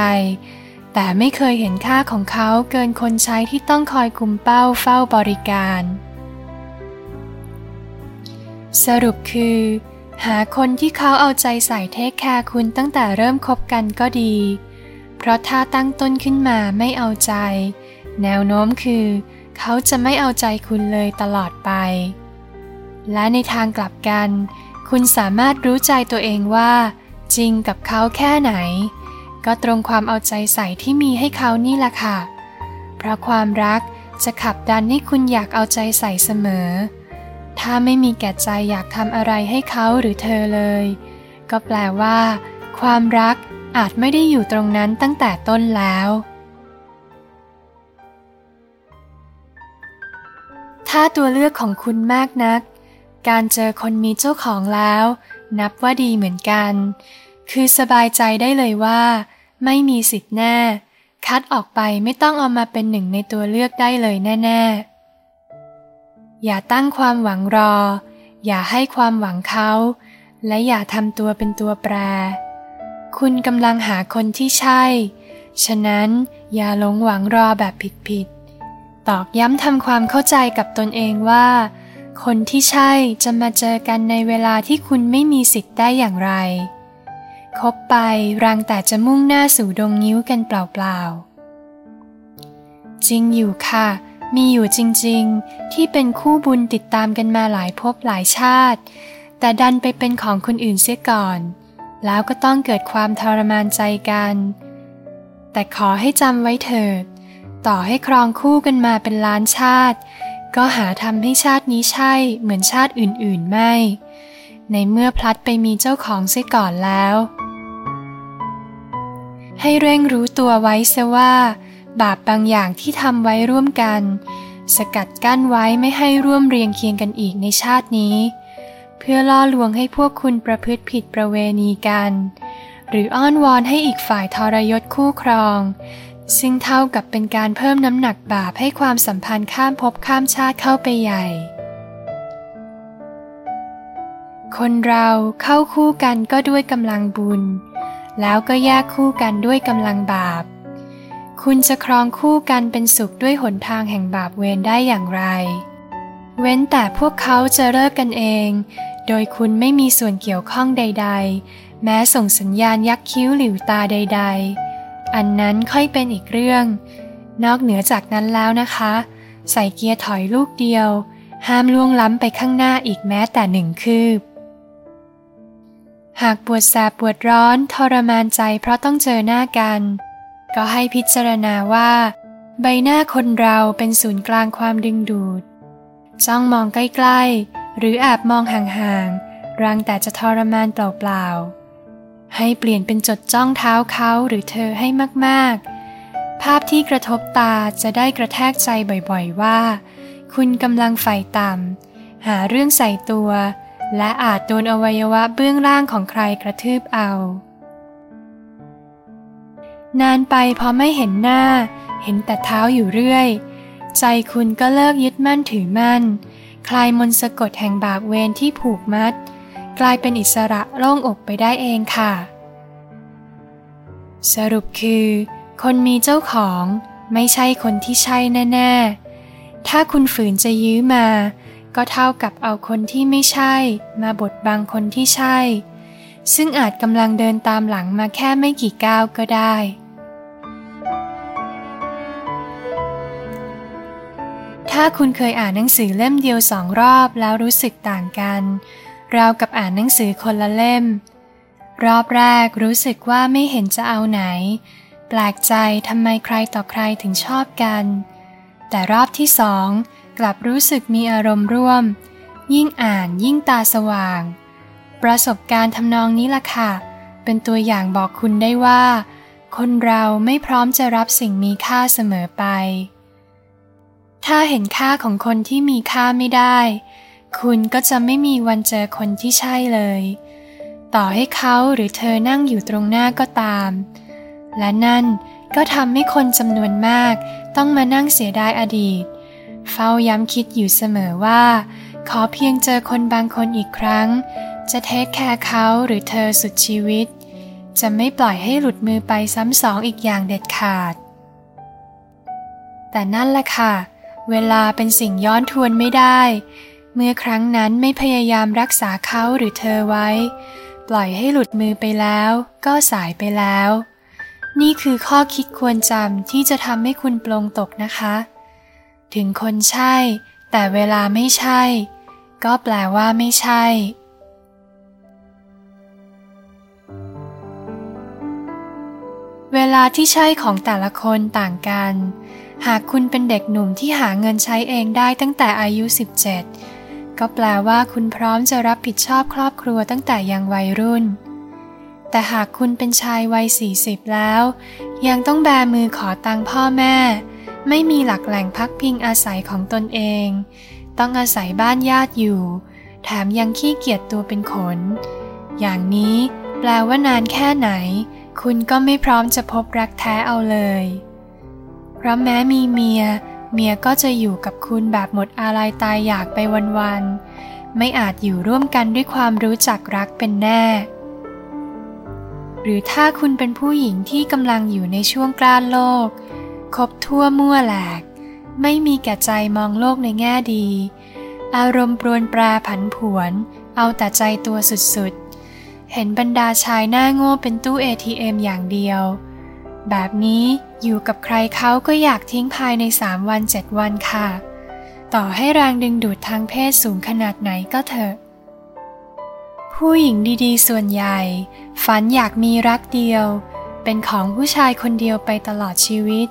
แต่ไม่เคยเห็นค่าของเขาเกินคนใช้ที่ต้องคอยคุมเป้าเฝ้าบริการ สรุปคือ หาคนที่เขาเอาใจใส่เทคแคร์คุณตั้งแต่เริ่มคบกันก็ดี เพราะถ้าตั้งต้นขึ้นมาไม่เอาใจ แนวโน้มคือ เขาจะไม่เอาใจคุณเลยตลอดไป และในทางกลับกัน คุณสามารถรู้ใจตัวเองว่า จริงกับเขาแค่ไหน ก็ตรงความเอาใจใส่ที่มีให้เขานี่แหละค่ะ เพราะความรักจะขับดันให้คุณอยากเอาใจใส่เสมอ ถ้าไม่มีแก่ใจอยากทำอะไรให้เขาหรือเธอเลย ก็แปลว่า ความรัก อาจไม่ได้อยู่ตรงนั้นตั้งแต่ต้นแล้ว ถ้าตัวเลือกของคุณมากนัก การเจอคนมีเจ้าของแล้ว นับว่าดีเหมือนกัน คือสบายใจได้เลยว่า ไม่มีสิทธิ์แน่ คัดออกไปไม่ต้องเอามาเป็นหนึ่งในตัวเลือกได้เลยแน่ ๆ อย่าตั้งความหวังรอ อย่าให้ความหวังเขา และอย่าทำตัวเป็นตัวแปร คุณกำลังหาคนที่ใช่ ฉะนั้นอย่าหลงหวังรอแบบผิดๆ ตอกย้ำทำความเข้าใจกับตนเองว่า คนที่ใช่จะมาเจอกันในเวลาที่คุณไม่มีสิทธิ์ได้อย่างไร คบไปรังแต่จะมุ่งหน้าสู่ดงนิ้วกันเปล่าๆ จริงอยู่ค่ะ มีอยู่จริงๆ ที่เป็นคู่บุญติดตามกันมาหลายภพหลายชาติ แต่ดันไปเป็นของคนอื่นเสียก่อน แล้วก็ต้องเกิดความทรมานใจกัน แต่ขอให้จำไว้เถิด ต่อให้ครองคู่กันมาเป็นล้านชาติ ก็หาทำให้ชาตินี้ใช่เหมือนชาติอื่นๆไม่ ในเมื่อพลัดไปมีเจ้าของเสียก่อนแล้ว ให้เร่งรู้ตัวไว้เสียว่า บาปบางอย่างที่ทำไว้ร่วมกัน สกัดกั้นไว้ไม่ให้ร่วมเรียงเคียงกันอีกในชาตินี้ พื่อล่อลวงให้พวกคุณประพฤติผิดประเวณีกัน หรืออ้อนวอนให้อีกฝ่ายทรยศคู่ครอง ซึ่งเท่ากับเป็นการเพิ่มน้ำหนักบาปให้ความสัมพันธ์ข้ามภพข้ามชาติเข้าไปใหญ่ คนเราเข้าคู่กันก็ด้วยกำลังบุญ แล้วก็แยกคู่กันด้วยกำลังบาป คุณจะครองคู่กันเป็นสุขด้วยหนทางแห่งบาปเวรได้อย่างไรเว้นแต่พวกเขาจะเลิกกันเอง โดยคุณไม่มีส่วนเกี่ยวข้องใด ๆ แม้ส่งสัญญาณยักคิ้วหลิวตาใด ๆ อันนั้นค่อยเป็นอีกเรื่อง นอกเหนือจากนั้นแล้วนะคะ ใส่เกียร์ถอยลูกเดียว ห้ามล่วงล้ำไปข้างหน้าอีกแม้แต่หนึ่งคืบ หากปวดแสบปวดร้อนทรมานใจเพราะต้องเจอหน้ากัน ก็ให้พิจารณาว่า ใบหน้าคนเราเป็นศูนย์กลางความดึงดูดจ้องมองใกล้ๆ หรือแอบมองห่างๆรังแต่จะทรมานเปล่าๆ ให้เปลี่ยนเป็นจดจ้องเท้าเขาหรือเธอให้มากๆ ภาพที่กระทบตาจะได้กระแทกใจบ่อยๆว่า คุณกำลังใฝ่ต่ำหาเรื่องใส่ตัว และอาจโดนอวัยวะเบื้องล่างของใครกระทืบเอา นานไปพอไม่เห็นหน้า เห็นแต่เท้าอยู่เรื่อย ใจคุณก็เลิกยึดมั่นถือมั่น คลายมนสะกดแห่งบาปเวรที่ผูกมัด กลายเป็นอิสระโล่งอกไปได้เองค่ะ สรุปคือ คนมีเจ้าของไม่ใช่คนที่ใช่แน่ ๆ ถ้าคุณฝืนจะยื้อมา ก็เท่ากับเอาคนที่ไม่ใช่ มาบดบังคนที่ใช่ ซึ่งอาจกำลังเดินตามหลังมาแค่ไม่กี่ก้าวก็ได้ ถ้าคุณเคยอ่านหนังสือเล่มเดียวสองรอบแล้วรู้สึกต่างกัน ราวกับอ่านหนังสือคนละเล่ม รอบแรกรู้สึกว่าไม่เห็นจะเอาไหน แปลกใจทำไมใครต่อใครถึงชอบกัน แต่รอบที่สองกลับรู้สึกมีอารมณ์ร่วม ยิ่งอ่านยิ่งตาสว่าง ประสบการณ์ทำนองนี้ล่ะค่ะ เป็นตัวอย่างบอกคุณได้ว่า คนเราไม่พร้อมจะรับสิ่งมีค่าเสมอไป ถ้าเห็นค่าของคนที่มีค่าไม่ได้ คุณก็จะไม่มีวันเจอคนที่ใช่เลย ต่อให้เขาหรือเธอนั่งอยู่ตรงหน้าก็ตาม และนั่นก็ทำให้คนจำนวนมากต้องมานั่งเสียดายอดีต เฝ้าย้ำคิดอยู่เสมอว่า ขอเพียงเจอคนบางคนอีกครั้ง จะเทคแคร์เขาหรือเธอสุดชีวิต จะไม่ปล่อยให้หลุดมือไปซ้ำสองอีกอย่างเด็ดขาด แต่นั่นแหละค่ะ เวลาเป็นสิ่งย้อนทวนไม่ได้ เมื่อครั้งนั้นไม่พยายามรักษาเขาหรือเธอไว้ ปล่อยให้หลุดมือไปแล้ว ก็สายไปแล้ว นี่คือข้อคิดควรจำที่จะทำให้คุณปลงตกนะคะ ถึงคนใช่ แต่เวลาไม่ใช่ ก็แปลว่าไม่ใช่เวลาที่ใช่ของแต่ละคนต่างกัน หากคุณเป็นเด็กหนุ่มที่หาเงินใช้เองได้ตั้งแต่อายุ 17 ก็แปลว่าคุณพร้อมจะรับผิดชอบครอบครัวตั้งแต่ยังวัยรุ่น แต่หากคุณเป็นชายวัย 40 แล้ว ยังต้องแบมือขอตังค์พ่อแม่ ไม่มีหลักแหล่งพักพิงอาศัยของตนเอง ต้องอาศัยบ้านญาติอยู่ แถมยังขี้เกียจตัวเป็นขน อย่างนี้แปลว่านานแค่ไหน คุณก็ไม่พร้อมจะพบรักแท้เอาเลย ราะแม้มีเมีย เมียก็จะอยู่กับคุณแบบหมดอาลัยตายอยากไปวันๆ ไม่อาจอยู่ร่วมกันด้วยความรู้จักรักเป็นแน่ หรือถ้าคุณเป็นผู้หญิงที่กำลังอยู่ในช่วงกล้านโลก คบทั่วมั่วแหลก ไม่มีแก่ใจมองโลกในแง่ดี อารมณ์ปรวนแปรผันผวน เอาแต่ใจตัวสุดๆ เห็นบรรดาชายหน้าโง่เป็นตู้ ATM อย่างเดียว แบบนี้อยู่กับใครเขาก็อยากทิ้งภายใน 3 วัน 7 วันค่ะ ต่อให้แรงดึงดูดทางเพศสูงขนาดไหนก็เถอะ ผู้หญิงดีๆ ส่วนใหญ่ ฝันอยากมีรักเดียว เป็นของผู้ชายคนเดียวไปตลอดชีวิต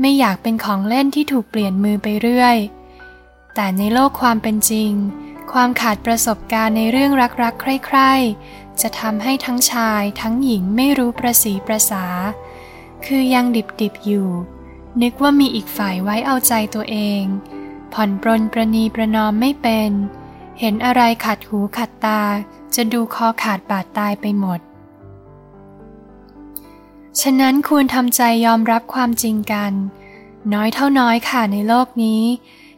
ไม่อยากเป็นของเล่นที่ถูกเปลี่ยนมือไปเรื่อย แต่ในโลกความเป็นจริง ความขาดประสบการณ์ในเรื่องรักๆใคร่ๆจะทำให้ทั้งชายทั้งหญิงไม่รู้ประสีประสา คือยังดิบๆอยู่ นึกว่ามีอีกฝ่ายไว้เอาใจตัวเอง ผ่อนปรนประนีประนอมไม่เป็น เห็นอะไรขัดหูขัดตา จะดูคอขาดบาดตายไปหมด ฉะนั้นควรทำใจยอมรับความจริงกัน น้อยเท่าน้อยค่ะในโลกนี้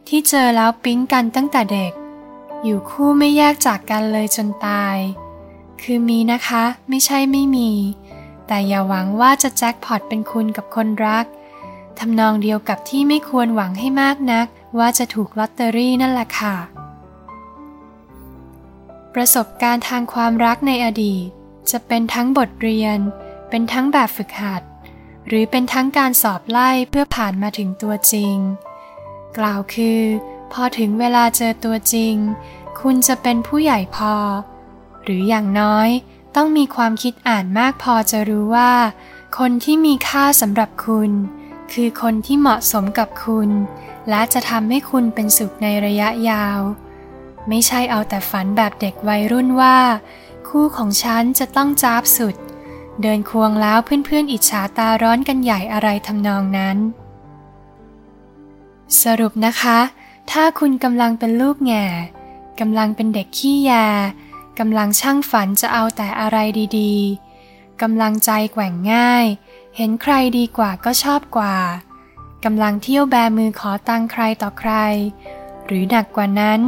ที่เจอแล้วปิ๊งกันตั้งแต่เด็ก อยู่คู่ไม่แยกจากกันเลยจนตาย คือมีนะคะ ไม่ใช่ไม่มี แต่อย่าหวังว่าจะแจ็คพอตเป็นคุณกับคนรักทำนองเดียวกับที่ไม่ควรหวังให้มากนัก ว่าจะถูกลอตเตอรี่นั่นแหละค่ะ ประสบการณ์ทางความรักในอดีต จะเป็นทั้งบทเรียน เป็นทั้งแบบฝึกหัด หรือเป็นทั้งการสอบไล่เพื่อผ่านมาถึงตัวจริง กล่าวคือ พอถึงเวลาเจอตัวจริง คุณจะเป็นผู้ใหญ่พอ หรืออย่างน้อย ต้องมีความคิดอ่านมากพอจะรู้ว่า คนที่มีค่าสำหรับคุณ คือคนที่เหมาะสมกับคุณ และจะทำให้คุณเป็นสุขในระยะยาว ไม่ใช่เอาแต่ฝันแบบเด็กวัยรุ่นว่า คู่ของฉันจะต้องจ้าบสุด เดินควงแล้วเพื่อนๆ อิจฉาตาร้อนกันใหญ่อะไรทำนองนั้น สรุปนะคะ ถ้าคุณกำลังเป็นลูกแง่กำลังเป็นเด็กขี้ยา กำลังช่างฝันจะเอาแต่อะไรดีๆ กำลังใจแกว่งง่าย เห็นใครดีกว่าก็ชอบกว่า กำลังเที่ยวแบมือขอตังใครต่อใคร หรือหนักกว่านั้น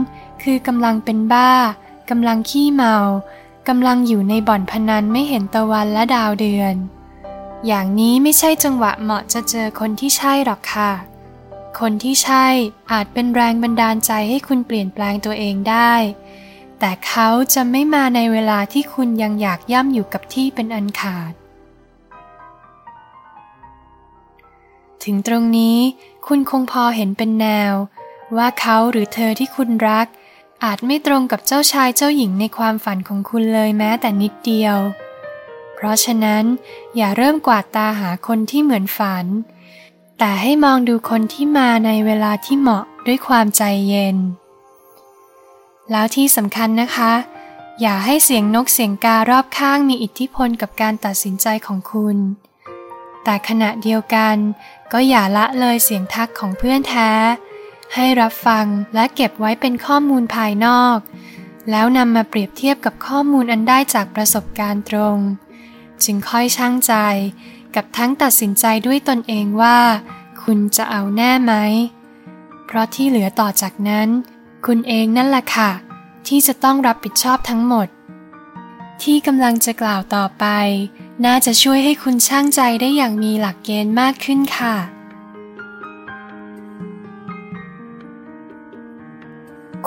คือกำลังเป็นบ้ากำลังขี้เมากำลังอยู่ในบ่อนพนันไม่เห็นตะวันและดาวเดือน อย่างนี้ไม่ใช่จังหวะเหมาะจะเจอคนที่ใช่หรอกค่ะ คนที่ใช่อาจเป็นแรงบันดาลใจให้คุณเปลี่ยนแปลงตัวเองได้ แต่เขาจะไม่มาในเวลาที่คุณยังอยากย่ำอยู่กับที่เป็นอันขาด ถึงตรงนี้คุณคงพอเห็นเป็นแนว ว่าเขาหรือเธอที่คุณรัก อาจไม่ตรงกับเจ้าชายเจ้าหญิงในความฝันของคุณเลยแม้แต่นิดเดียว เพราะฉะนั้นอย่าเริ่มกวาดตาหาคนที่เหมือนฝัน แต่ให้มองดูคนที่มาในเวลาที่เหมาะด้วยความใจเย็น แล้วที่สำคัญนะคะ อย่าให้เสียงนกเสียงการอบข้างมีอิทธิพลกับการตัดสินใจของคุณ แต่ขณะเดียวกัน ก็อย่าละเลยเสียงทักของเพื่อนแท้ ให้รับฟังและเก็บไว้เป็นข้อมูลภายนอก แล้วนำมาเปรียบเทียบกับข้อมูลอันได้จากประสบการณ์ตรง จึงค่อยช่างใจ กับทั้งตัดสินใจด้วยตนเองว่า คุณจะเอาแน่ไหม เพราะที่เหลือต่อจากนั้น คุณเองนั่นแหละค่ะ ที่จะต้องรับผิดชอบทั้งหมด ที่กำลังจะกล่าวต่อไป น่าจะช่วยให้คุณช่างใจได้อย่างมีหลักเกณฑ์มากขึ้นค่ะ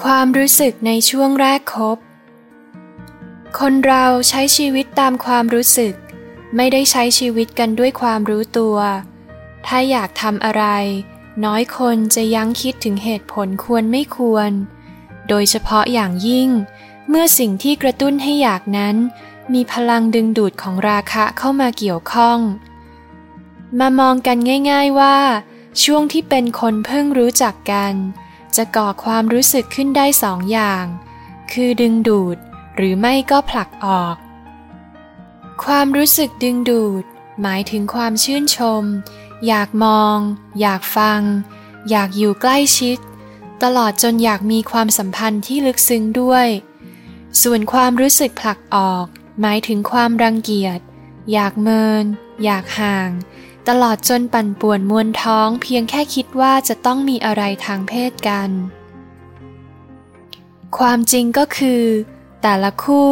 ความรู้สึกในช่วงแรกคบ คนเราใช้ชีวิตตามความรู้สึก ไม่ได้ใช้ชีวิตกันด้วยความรู้ตัว ถ้าอยากทำอะไร น้อยคนจะยั้งคิดถึงเหตุผลควรไม่ควร โดยเฉพาะอย่างยิ่ง เมื่อสิ่งที่กระตุ้นให้อยากนั้น มีพลังดึงดูดของราคะเข้ามาเกี่ยวข้อง มามองกันง่าย ๆว่า ช่วงที่เป็นคนเพิ่งรู้จักกัน จะก่อความรู้สึกขึ้นได้สองอย่าง คือดึงดูดหรือไม่ก็ผลักออก ความรู้สึกดึงดูด หมายถึงความชื่นชม อยากมอง อยากฟัง อยากอยู่ใกล้ชิด ตลอดจนอยากมีความสัมพันธ์ที่ลึกซึ้งด้วย ส่วนความรู้สึกผลักออก หมายถึงความรังเกียจ อยากเมิน อยากห่าง ตลอดจนปั่นป่วนมวนท้องเพียงแค่คิดว่าจะต้องมีอะไรทางเพศกัน ความจริงก็คือ แต่ละคู่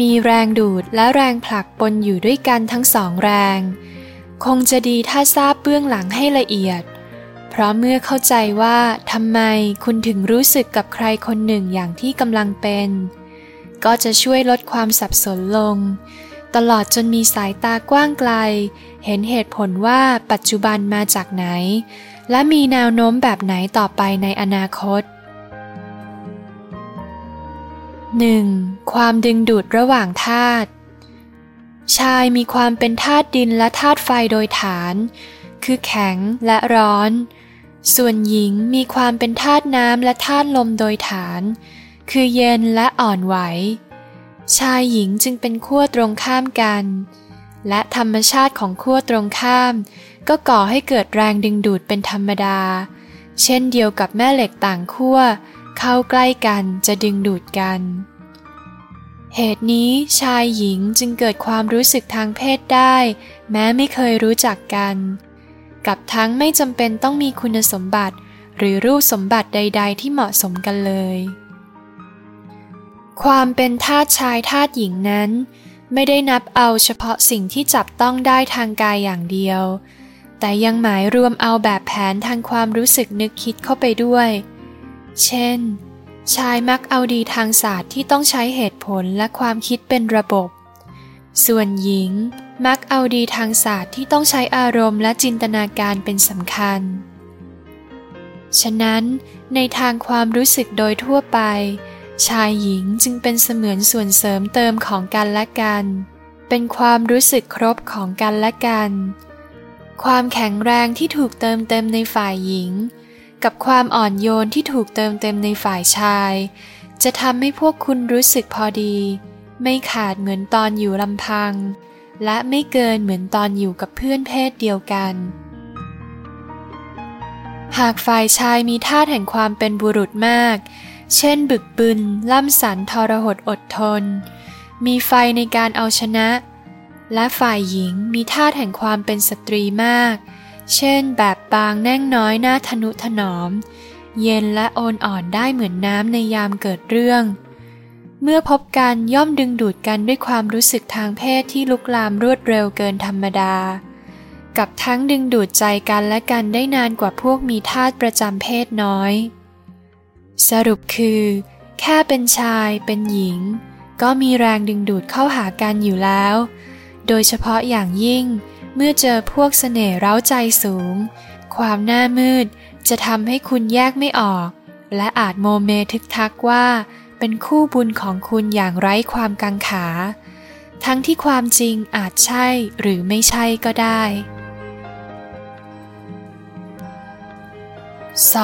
มีแรงดูดและแรงผลักปนอยู่ด้วยกันทั้งสองแรง คงจะดีถ้าทราบเบื้องหลังให้ละเอียด เพราะเมื่อเข้าใจว่าทำไมคุณถึงรู้สึกกับใครคนหนึ่งอย่างที่กำลังเป็น ก็จะช่วยลดความสับสนลง ตลอดจนมีสายตากว้างไกล เห็นเหตุผลว่าปัจจุบันมาจากไหน และมีแนวโน้มแบบไหนต่อไปในอนาคต 1. ความดึงดูดระหว่างธาตุ ชายมีความเป็นธาตุดินและธาตุไฟโดยฐาน คือแข็งและร้อน ส่วนหญิงมีความเป็นธาตุน้ำและธาตุลมโดยฐาน คือเย็นและอ่อนไหว ชายหญิงจึงเป็นขั้วตรงข้ามกัน และธรรมชาติของขั้วตรงข้าม ก็ก่อให้เกิดแรงดึงดูดเป็นธรรมดา เช่นเดียวกับแม่เหล็กต่างขั้วเข้าใกล้กันจะดึงดูดกัน เหตุนี้ชายหญิงจึงเกิดความรู้สึกทางเพศได้ แม้ไม่เคยรู้จักกัน กับทั้งไม่จำเป็นต้องมีคุณสมบัติ หรือรูปสมบัติใด ๆ ที่เหมาะสมกันเลย ความเป็นทาสชายทาสหญิงนั้น ไม่ได้นับเอาเฉพาะสิ่งที่จับต้องได้ทางกายอย่างเดียว แต่ยังหมายรวมเอาแบบแผนทางความรู้สึกนึกคิดเข้าไปด้วย เช่น ชายมักเอาดีทางศาสตร์ที่ต้องใช้เหตุผลและความคิดเป็นระบบ ส่วนหญิงมักเอาดีทางศาสตร์ที่ต้องใช้อารมณ์และจินตนาการเป็นสำคัญ ฉะนั้น ในทางความรู้สึกโดยทั่วไป ชายหญิงจึงเป็นเสมือนส่วนเสริมเติมของกันและกัน เป็นความรู้สึกครบของกันและกัน ความแข็งแรงที่ถูกเติมเต็มในฝ่ายหญิง กับความอ่อนโยนที่ถูกเติมเต็มในฝ่ายชาย จะทำให้พวกคุณรู้สึกพอดี ไม่ขาดเหมือนตอนอยู่ลำพัง และไม่เกินเหมือนตอนอยู่กับเพื่อนเพศเดียวกัน หากฝ่ายชายมีท่าแห่งความเป็นบุรุษมาก เช่นบึกบึน ล่ำสันทรหดอดทน มีไฟในการเอาชนะ และฝ่ายหญิงมีท่าแห่งความเป็นสตรีมาก เช่นแบบบางแน่งน้อยหน้าทนุถนอม เย็นและโอนอ่อนได้เหมือนน้ำในยามเกิดเรื่อง เมื่อพบกันย่อมดึงดูดกันด้วยความรู้สึกทางเพศที่ลุกลามรวดเร็วเกินธรรมดา กับทั้งดึงดูดใจกันและกันได้นานกว่าพวกมีธาตุประจำเพศน้อย สรุปคือ แค่เป็นชายเป็นหญิง ก็มีแรงดึงดูดเข้าหากันอยู่แล้ว โดยเฉพาะอย่างยิ่ง เมื่อเจอพวกเสน่ห์เร้าใจสูง ความหน้ามืดจะทำให้คุณแยกไม่ออก และอาจโมเมทึกทักว่า เป็นคู่บุญของคุณอย่างไร้ความกังขา ทั้งที่ความจริงอาจใช่หรือไม่ใช่ก็ได้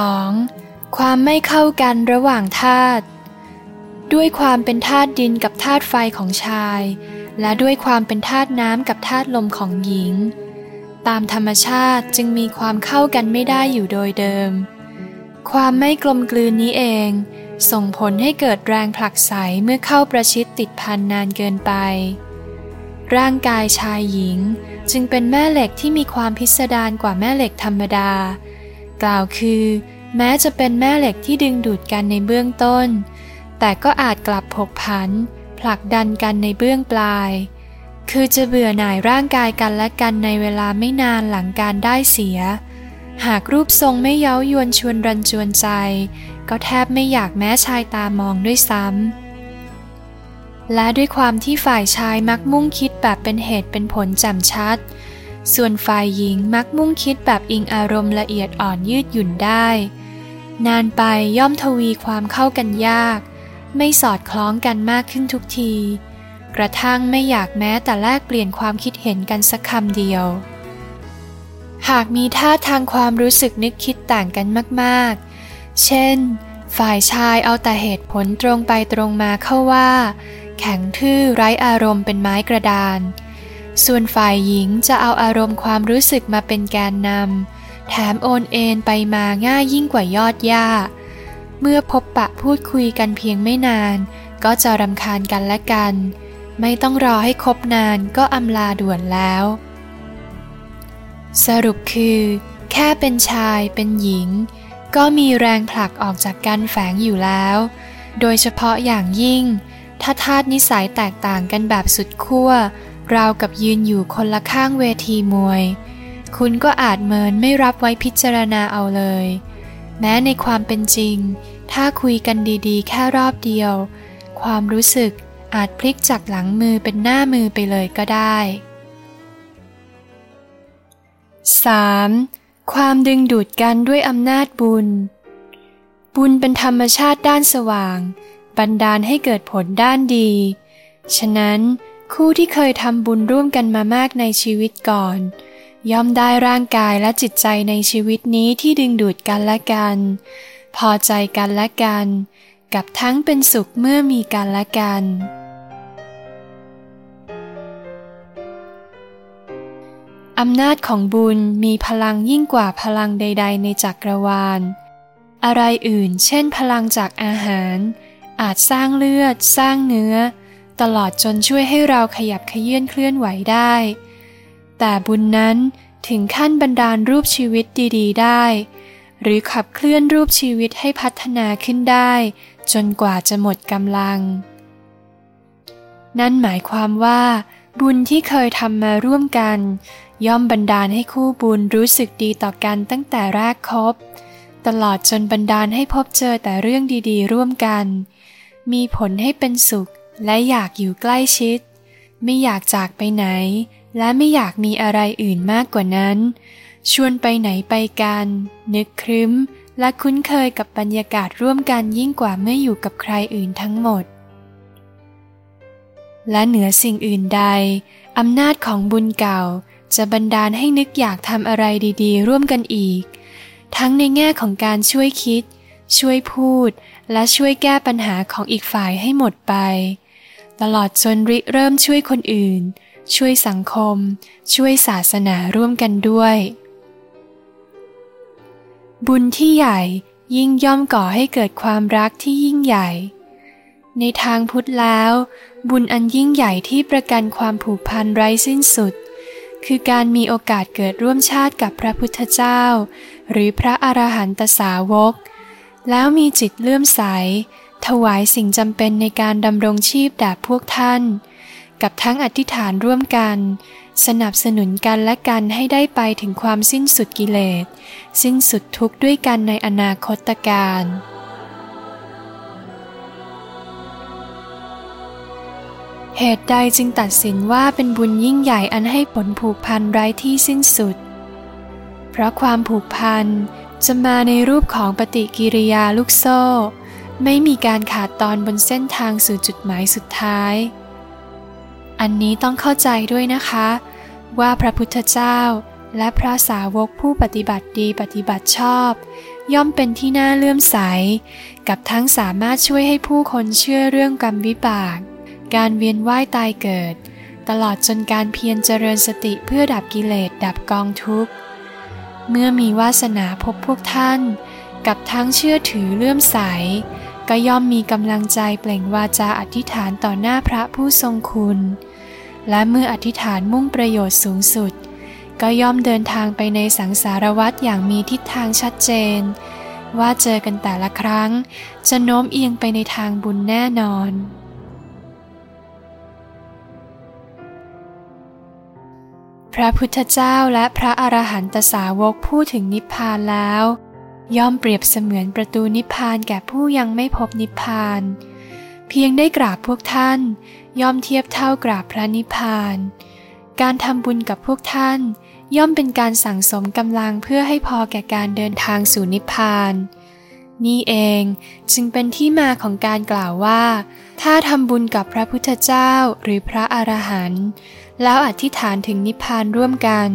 2. ความไม่เข้ากันระหว่างธาตุด้วยความเป็นธาตุดินกับธาตุไฟของชาย และด้วยความเป็นธาตุน้ำกับธาตุลมของหญิง ตามธรรมชาติจึงมีความเข้ากันไม่ได้อยู่โดยเดิม ความไม่กลมกลืนนี้เอง ส่งผลให้เกิดแรงผลักไสเมื่อเข้าประชิดติดพันนานเกินไป ร่างกายชายหญิงจึงเป็นแม่เหล็กที่มีความพิสดารกว่าแม่เหล็กธรรมดา กล่าวคือ แม้จะเป็นแม่เหล็กที่ดึงดูดกันในเบื้องต้น แต่ก็อาจกลับผกผัน ลักดันกันในเบื้องปลาย คือจะเบื่อหน่ายร่างกายกันและกันในเวลาไม่นานหลังการได้เสีย หากรูปทรงไม่เย้ายวนชวนรันจวนใจ ก็แทบไม่อยากแม้ชายตามองด้วยซ้ำ และด้วยความที่ฝ่ายชายมักมุ่งคิดแบบเป็นเหตุเป็นผลจ่มชัด ส่วนฝ่ายหญิงมักมุ่งคิดแบบอิงอารมณ์ละเอียดอ่อนยืดหยุ่นได้ นานไปย่อมทวีความเข้ากันยาก ไม่สอดคล้องกันมากขึ้นทุกที กระทั่งไม่อยากแม้แต่แลกเปลี่ยนความคิดเห็นกันสักคำเดียว หากมีท่าทางความรู้สึกนึกคิดต่างกันมากๆ เช่น ฝ่ายชายเอาแต่เหตุผลตรงไปตรงมาเข้าว่า แข็งทื่อไร้อารมณ์เป็นไม้กระดาน ส่วนฝ่ายหญิงจะเอาอารมณ์ความรู้สึกมาเป็นแกนนำแถมโอนเอ็นไปมาง่ายยิ่งกว่ายอดหญ้า เมื่อพบปะพูดคุยกันเพียงไม่นาน ก็จะรำคาญกันและกัน ไม่ต้องรอให้คบนานก็อำลาด่วนแล้ว สรุปคือ แค่เป็นชายเป็นหญิง ก็มีแรงผลักออกจากกันแฝงอยู่แล้ว โดยเฉพาะอย่างยิ่ง ถ้าธาตุนิสัยแตกต่างกันแบบสุดขั้วราวกับยืนอยู่คนละข้างเวทีมวย คุณก็อาจเมินไม่รับไว้พิจารณาเอาเลย แม้ในความเป็นจริง ถ้าคุยกันดีๆ แค่รอบเดียว ความรู้สึกอาจพลิกจากหลังมือเป็นหน้ามือไปเลยก็ได้ 3. ความดึงดูดกันด้วยอำนาจบุญ บุญเป็นธรรมชาติด้านสว่าง บันดาลให้เกิดผลด้านดี ฉะนั้น คู่ที่เคยทำบุญร่วมกันมามากในชีวิตก่อน ย่อมได้ร่างกายและจิตใจในชีวิตนี้ที่ดึงดูดกันและกัน พอใจกันและกัน กับทั้งเป็นสุขเมื่อมีกันและกัน อำนาจของบุญมีพลังยิ่งกว่าพลังใด ๆ ในจักรวาล อะไรอื่นเช่นพลังจากอาหาร อาจสร้างเลือด สร้างเนื้อ ตลอดจนช่วยให้เราขยับขยื่นเคลื่อนไหวได้ แต่บุญนั้นถึงขั้นบันดาลรูปชีวิตดีๆ ได้ หรือขับเคลื่อนรูปชีวิตให้พัฒนาขึ้นได้ จนกว่าจะหมดกำลัง นั่นหมายความว่า บุญที่เคยทำมาร่วมกัน ย่อมบันดาลให้คู่บุญรู้สึกดีต่อกันตั้งแต่แรกคบ ตลอดจนบันดาลให้พบเจอแต่เรื่องดีๆ ร่วมกัน มีผลให้เป็นสุขและอยากอยู่ใกล้ชิด ไม่อยากจากไปไหน และไม่อยากมีอะไรอื่นมากกว่านั้น ชวนไปไหนไปกัน นึกครึ้ม และคุ้นเคยกับบรรยากาศร่วมกันยิ่งกว่าเมื่ออยู่กับใครอื่นทั้งหมด และเหนือสิ่งอื่นใดอำนาจของบุญเก่าจะบันดาลให้นึกอยากทำอะไรดีๆ ร่วมกันอีก ทั้งในแง่ของการช่วยคิด ช่วยพูด และช่วยแก้ปัญหาของอีกฝ่ายให้หมดไป ตลอดจนริเริ่มช่วยคนอื่น ช่วยสังคม ช่วยศาสนาร่วมกันด้วย บุญที่ใหญ่ยิ่งย่อมก่อให้เกิดความรักที่ยิ่งใหญ่ ในทางพุทธแล้ว บุญอันยิ่งใหญ่ที่ประกันความผูกพันไร้สิ้นสุด คือการมีโอกาสเกิดร่วมชาติกับพระพุทธเจ้า หรือพระอรหันตสาวก แล้วมีจิตเลื่อมใส ถวายสิ่งจำเป็นในการดำรงชีพแด่พวกท่าน กับทั้งอธิษฐานร่วมกัน สนับสนุนกันและกันให้ได้ไปถึงความสิ้นสุดกิเลส สิ้นสุดทุกข์ด้วยกันในอนาคตการเหตุใดจึงตัดสินว่าเป็นบุญยิ่งใหญ่อันให้ผลผูกพันไร้ที่สิ้นสุด เพราะความผูกพันจะมาในรูปของปฏิกิริยาลูกโซ่ ไม่มีการขาดตอนบนเส้นทางสู่จุดหมายสุดท้าย อันนี้ต้องเข้าใจด้วยนะคะ ว่าพระพุทธเจ้า และพระสาวกผู้ปฏิบัติดีปฏิบัติชอบ ย่อมเป็นที่น่าเลื่อมใส กับทั้งสามารถช่วยให้ผู้คนเชื่อเรื่องกรรมวิบาก การเวียนว่ายตายเกิด ตลอดจนการเพียรเจริญสติเพื่อดับกิเลสดับกองทุกข์ เมื่อมีวาสนาพบพวกท่าน กับทั้งเชื่อถือเลื่อมใสก็ย่อมมีกำลังใจเปล่งวาจาอธิษฐานต่อหน้าพระผู้ทรงคุณ และเมื่ออธิษฐานมุ่งประโยชน์สูงสุด ก็ย่อมเดินทางไปในสังสารวัฏอย่างมีทิศทางชัดเจน ว่าเจอกันแต่ละครั้ง จะโน้มเอียงไปในทางบุญแน่นอน พระพุทธเจ้าและพระอรหันตสาวกพูดถึงนิพพานแล้ว ย่อมเปรียบเสมือนประตูนิพพานแก่ผู้ยังไม่พบนิพพาน เพียงได้กราบพวกท่านย่อมเทียบเท่ากราบพระนิพพาน การทำบุญกับพวกท่าน ย่อมเป็นการสั่งสมกำลังเพื่อให้พอแก่การเดินทางสู่นิพพาน นี่เองจึงเป็นที่มาของการกล่าวว่า ถ้าทำบุญกับพระพุทธเจ้าหรือพระอรหันต์แล้วอธิษฐานถึงนิพพานร่วมกัน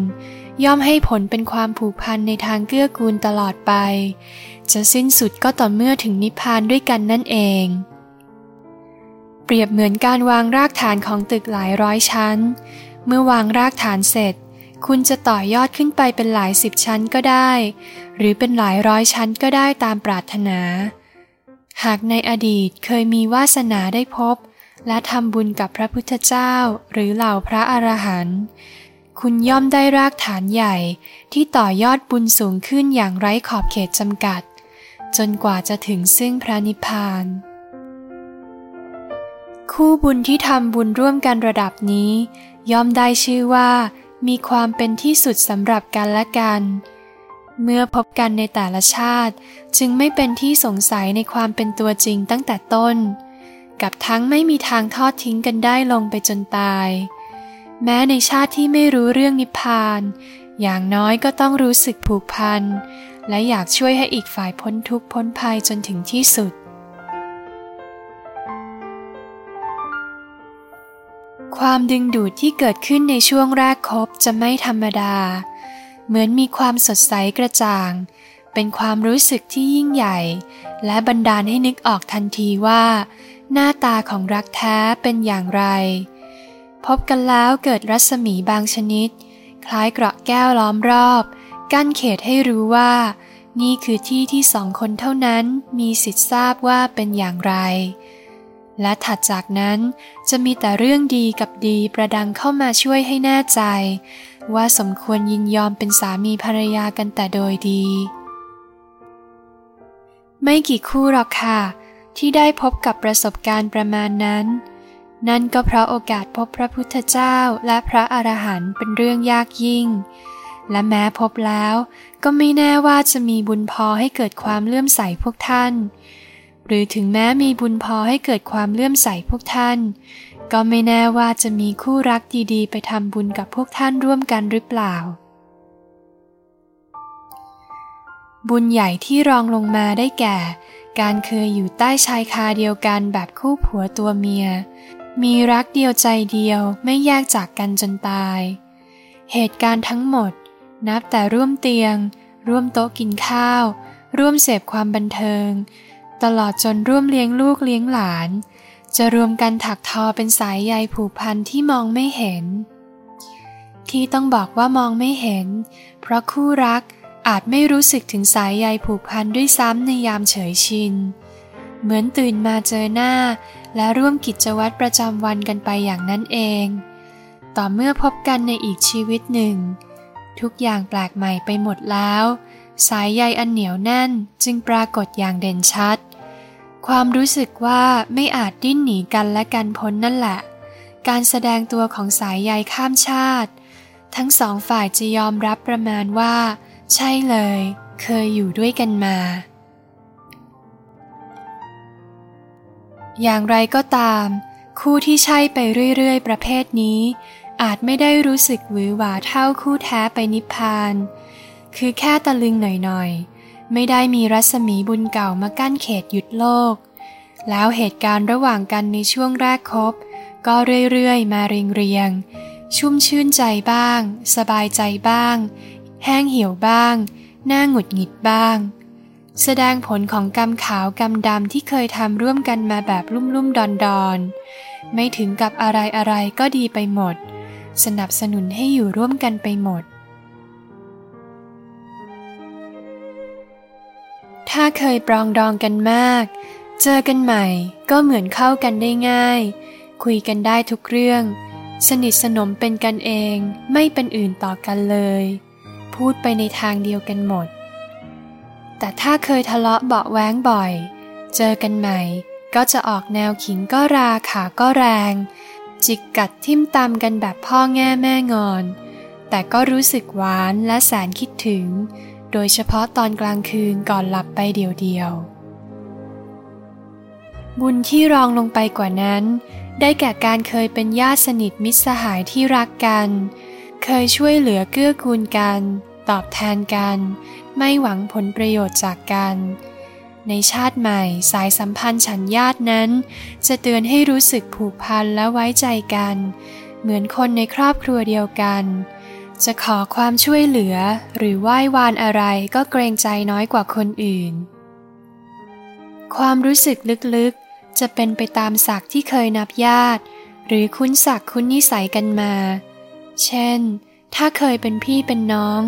ย่อมให้ผลเป็นความผูกพันในทางเกื้อกูลตลอดไป จะสิ้นสุดก็ต่อเมื่อถึงนิพพานด้วยกันนั่นเอง รียบเหมือนการวางรากฐานของตึกหลายร้อยชั้น เมื่อวางรากฐานเสร็จ คุณจะต่อยอดขึ้นไปเป็นหลายสิบชั้นก็ได้ หรือเป็นหลายร้อยชั้นก็ได้ตามปรารถนา หากในอดีตเคยมีวาสนาได้พบ และทำบุญกับพระพุทธเจ้า หรือเหล่าพระอรหันต์คุณย่อมได้รากฐานใหญ่ที่ต่อยอดบุญสูงขึ้นอย่างไร้ขอบเขตจำกัด จนกว่าจะถึงซึ่งพระนิพพาน คู่บุญที่ทำบุญร่วมกันระดับนี้ ย่อมได้ชื่อว่า มีความเป็นที่สุดสำหรับกันและกัน เมื่อพบกันในแต่ละชาติจึงไม่เป็นที่สงสัยในความเป็นตัวจริงตั้งแต่ต้น กับทั้งไม่มีทางทอดทิ้งกันได้ลงไปจนตาย แม้ในชาติที่ไม่รู้เรื่องนิพพาน อย่างน้อยก็ต้องรู้สึกผูกพัน และอยากช่วยให้อีกฝ่ายพ้นทุกข์พ้นภัยจนถึงที่สุด ความดึงดูดที่เกิดขึ้นในช่วงแรกคบจะไม่ธรรมดา เหมือนมีความสดใสกระจ่าง เป็นความรู้สึกที่ยิ่งใหญ่ และบันดาลให้นึกออกทันทีว่า หน้าตาของรักแท้เป็นอย่างไร พบกันแล้วเกิดรัศมีบางชนิด คล้ายเกราะแก้วล้อมรอบ กั้นเขตให้รู้ว่า นี่คือที่ที่สองคนเท่านั้นมีสิทธิ์ทราบว่าเป็นอย่างไร และถัดจากนั้นจะมีแต่เรื่องดีกับดีประดังเข้ามาช่วยให้แน่ใจ ว่าสมควรยินยอมเป็นสามีภรรยากันแต่โดยดี ไม่กี่คู่หรอกค่ะ ที่ได้พบกับประสบการณ์ประมาณนั้น นั่นก็เพราะโอกาสพบพระพุทธเจ้าและพระอรหันต์เป็นเรื่องยากยิ่ง และแม้พบแล้ว ก็ไม่แน่ว่าจะมีบุญพอให้เกิดความเลื่อมใสพวกท่าน หรือถึงแม้มีบุญพอให้เกิดความเลื่อมใสพวกท่าน ก็ไม่แน่ว่าจะมีคู่รักดีๆ ไปทำบุญกับพวกท่านร่วมกันหรือเปล่า บุญใหญ่ที่รองลงมาได้แก่ การเคยอยู่ใต้ชายคาเดียวกันแบบคู่ผัวตัวเมีย มีรักเดียวใจเดียวไม่แยกจากกันจนตาย เหตุการณ์ทั้งหมด นับแต่ร่วมเตียง ร่วมโต๊ะกินข้าว ร่วมเสพความบันเทิง ตลอดจนร่วมเลี้ยงลูกเลี้ยงหลาน จะรวมกันถักทอเป็นสายใยผูกพันที่มองไม่เห็น ที่ต้องบอกว่ามองไม่เห็น เพราะคู่รักอาจไม่รู้สึกถึงสายใยผูกพันด้วยซ้ำในยามเฉยชิน เหมือนตื่นมาเจอหน้า และร่วมกิจวัตรประจำวันกันไปอย่างนั้นเอง ต่อเมื่อพบกันในอีกชีวิตหนึ่ง ทุกอย่างแปลกใหม่ไปหมดแล้ว สายใยอันเหนียวแน่นจึงปรากฏอย่างเด่นชัด ความรู้สึกว่าไม่อาจดิ้นหนีกันและกันพ้นนั่นแหละ การแสดงตัวของสายใยข้ามชาติ ทั้งสองฝ่ายจะยอมรับประมาณว่า ใช่เลย เคยอยู่ด้วยกันมา อย่างไรก็ตาม คู่ที่ใช่ไปเรื่อยๆ ประเภทนี้ อาจไม่ได้รู้สึกหวือหวาเท่าคู่แท้ไปนิพพาน คือแค่ตะลึงหน่อยๆ ไม่ได้มีรัศมีบุญเก่ามากั้นเขตหยุดโลก แล้วเหตุการณ์ระหว่างกันในช่วงแรกคบ ก็เรื่อยๆ มาเรียงเรียง ชุ่มชื่นใจบ้าง สบายใจบ้าง แห้งเหี่ยวบ้าง หน้าหงุดหงิดบ้าง แสดงผลของกรรมขาวกรรมดำที่เคยทำร่วมกันมาแบบลุ่มๆดอนๆ ไม่ถึงกับอะไรๆก็ดีไปหมด สนับสนุนให้อยู่ร่วมกันไปหมด ถ้าเคยปรองดองกันมาก เจอกันใหม่ก็เหมือนเข้ากันได้ง่าย คุยกันได้ทุกเรื่อง สนิทสนมเป็นกันเองไม่เป็นอื่นต่อกันเลย พูดไปในทางเดียวกันหมด แต่ถ้าเคยทะเลาะเบาแว้งบ่อย เจอกันใหม่ ก็จะออกแนวขิงก็ราขาก็แรง จิกกัดทิ่มตามกันแบบพ่อแง่แม่งอน แต่ก็รู้สึกหวานและแสนคิดถึง โดยเฉพาะตอนกลางคืนก่อนหลับไปเดียวๆ บุญที่รองลงไปกว่านั้น ได้แก่การเคยเป็นญาติสนิทมิตรสหายที่รักกัน เคยช่วยเหลือเกื้อกูลกัน ตอบแทนกัน ไม่หวังผลประโยชน์จากกัน ในชาติใหม่สายสัมพันธ์ฉันญาตินั้น จะเตือนให้รู้สึกผูกพันและไว้ใจกัน เหมือนคนในครอบครัวเดียวกัน จะขอความช่วยเหลือหรือไหว้วานอะไรก็เกรงใจน้อยกว่าคนอื่น ความรู้สึกลึกๆ จะเป็นไปตามศักดิ์ที่เคยนับญาติ หรือคุ้นศักดิ์คุ้นนิสัยกันมา เช่น ถ้าเคยเป็นพี่เป็นน้อง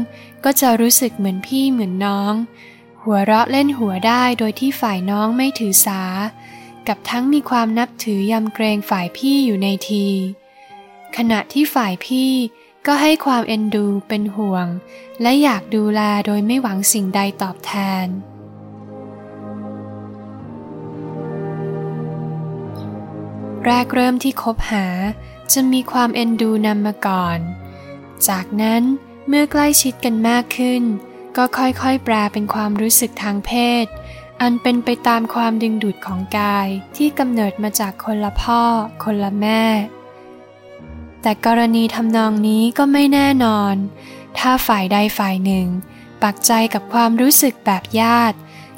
ก็จะรู้สึกเหมือนพี่เหมือนน้อง หัวเราะเล่นหัวได้โดยที่ฝ่ายน้องไม่ถือสา กับทั้งมีความนับถือยำเกรงฝ่ายพี่อยู่ในที ขณะที่ฝ่ายพี่ ก็ให้ความเอ็นดูเป็นห่วง และอยากดูแลโดยไม่หวังสิ่งใดตอบแทน แรกเริ่มที่คบหาจะมีความเอ็นดูนำมาก่อน จากนั้นเมื่อใกล้ชิดกันมากขึ้น ก็ค่อยๆแปลเป็นความรู้สึกทางเพศ อันเป็นไปตามความดึงดูดของกายที่กำเนิดมาจากคนละพ่อ คนละแม่ แต่กรณีทำนองนี้ก็ไม่แน่นอน ถ้าฝ่ายใดฝ่ายหนึ่ง ปักใจกับความรู้สึกแบบญาติ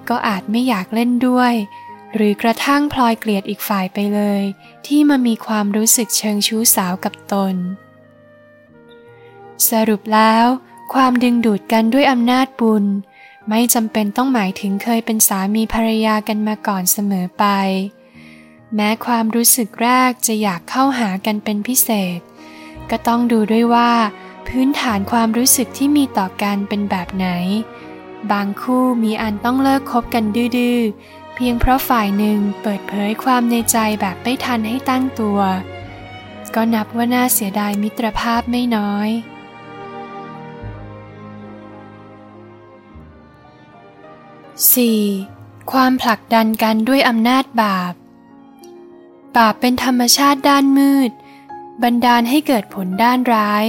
ก็อาจไม่อยากเล่นด้วย หรือกระทั่งพลอยเกลียดอีกฝ่ายไปเลย ที่มามีความรู้สึกเชิงชู้สาวกับตน สรุปแล้ว ความดึงดูดกันด้วยอำนาจบุญ ไม่จำเป็นต้องหมายถึงเคยเป็นสามีภรรยากันมาก่อนเสมอไป แม้ความรู้สึกแรกจะอยากเข้าหากันเป็นพิเศษ ก็ต้องดูด้วยว่า พื้นฐานความรู้สึกที่มีต่อกันเป็นแบบไหน บางคู่มีอันต้องเลิกคบกันดื้อเพียงเพราะฝ่ายหนึ่งเปิดเผยความในใจแบบไม่ทันให้ตั้งตัว ก็นับว่าน่าเสียดายมิตรภาพไม่น้อย 4. ความผลักดันกันด้วยอำนาจบาป บาปเป็นธรรมชาติด้านมืด บันดาลให้เกิดผลด้านร้าย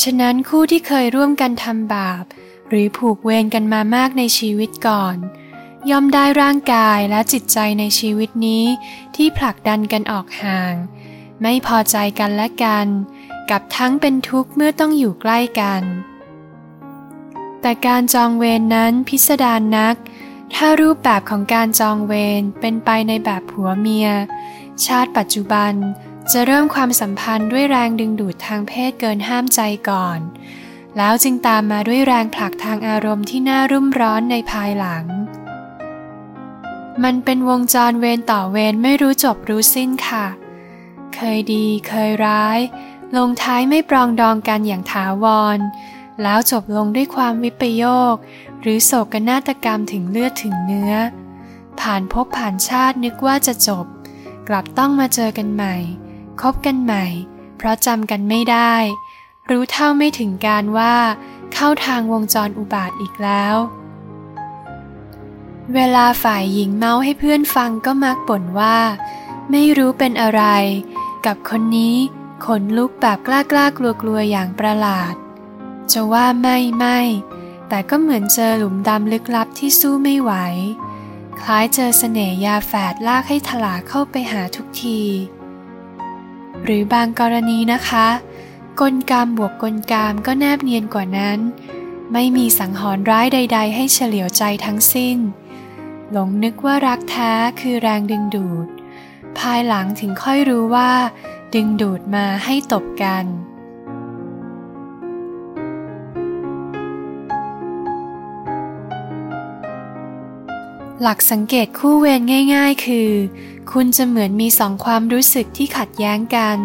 ฉะนั้นคู่ที่เคยร่วมกันทำบาป หรือผูกเวรกันมามากในชีวิตก่อน ย่อมได้ร่างกายและจิตใจในชีวิตนี้ ที่ผลักดันกันออกห่าง ไม่พอใจกันและกัน กับทั้งเป็นทุกข์เมื่อต้องอยู่ใกล้กัน แต่การจองเวรนนั้นพิสดารนนัก ถ้ารูปแบบของการจองเวรเป็นไปในแบบผัวเมีย ชาติปัจจุบัน จะเริ่มความสัมพันธ์ด้วยแรงดึงดูดทางเพศเกินห้ามใจก่อน แล้วจึงตามมาด้วยแรงผลักทางอารมณ์ที่น่ารุ่มร้อนในภายหลัง มันเป็นวงจรเวรต่อเวรไม่รู้จบรู้สิ้นค่ะ เคยดีเคยร้าย ลงท้ายไม่ปรองดองกันอย่างถาวร แล้วจบลงด้วยความวิปโยค หรือโศกนาฏกรรมถึงเลือดถึงเนื้อ ผ่านพบผ่านชาตินึกว่าจะจบ กลับต้องมาเจอกันใหม่ คบกันใหม่ เพราะจำกันไม่ได้ รู้เท่าไม่ถึงการว่าเข้าทางวงจรอุบาทอีกแล้ว เวลาฝ่ายหญิงเมาให้เพื่อนฟังก็มักบ่นว่า ไม่รู้เป็นอะไร กับคนนี้ขนลุกแบบกล้ากล้ากลัวกลัวอย่างประหลาด จะว่าไม่ไม่ แต่ก็เหมือนเจอหลุมดำลึกลับที่สู้ไม่ไหว คล้ายเจอเสน่ยาแฝดลากให้ถลาเข้าไปหาทุกที หรือบางกรณีนะคะ กลกรรมบวกกลกรรมก็แนบเนียนกว่านั้น ไม่มีสังหรณ์ร้ายใด ๆ ให้เฉลียวใจทั้งสิ้น หลงนึกว่ารักแท้คือแรงดึงดูด ภายหลังถึงค่อยรู้ว่า ดึงดูดมาให้ตบกันหลักสังเกตคู่เวรง่าย ๆ คือ คุณจะเหมือนมีสองความรู้สึกที่ขัดแย้งกัน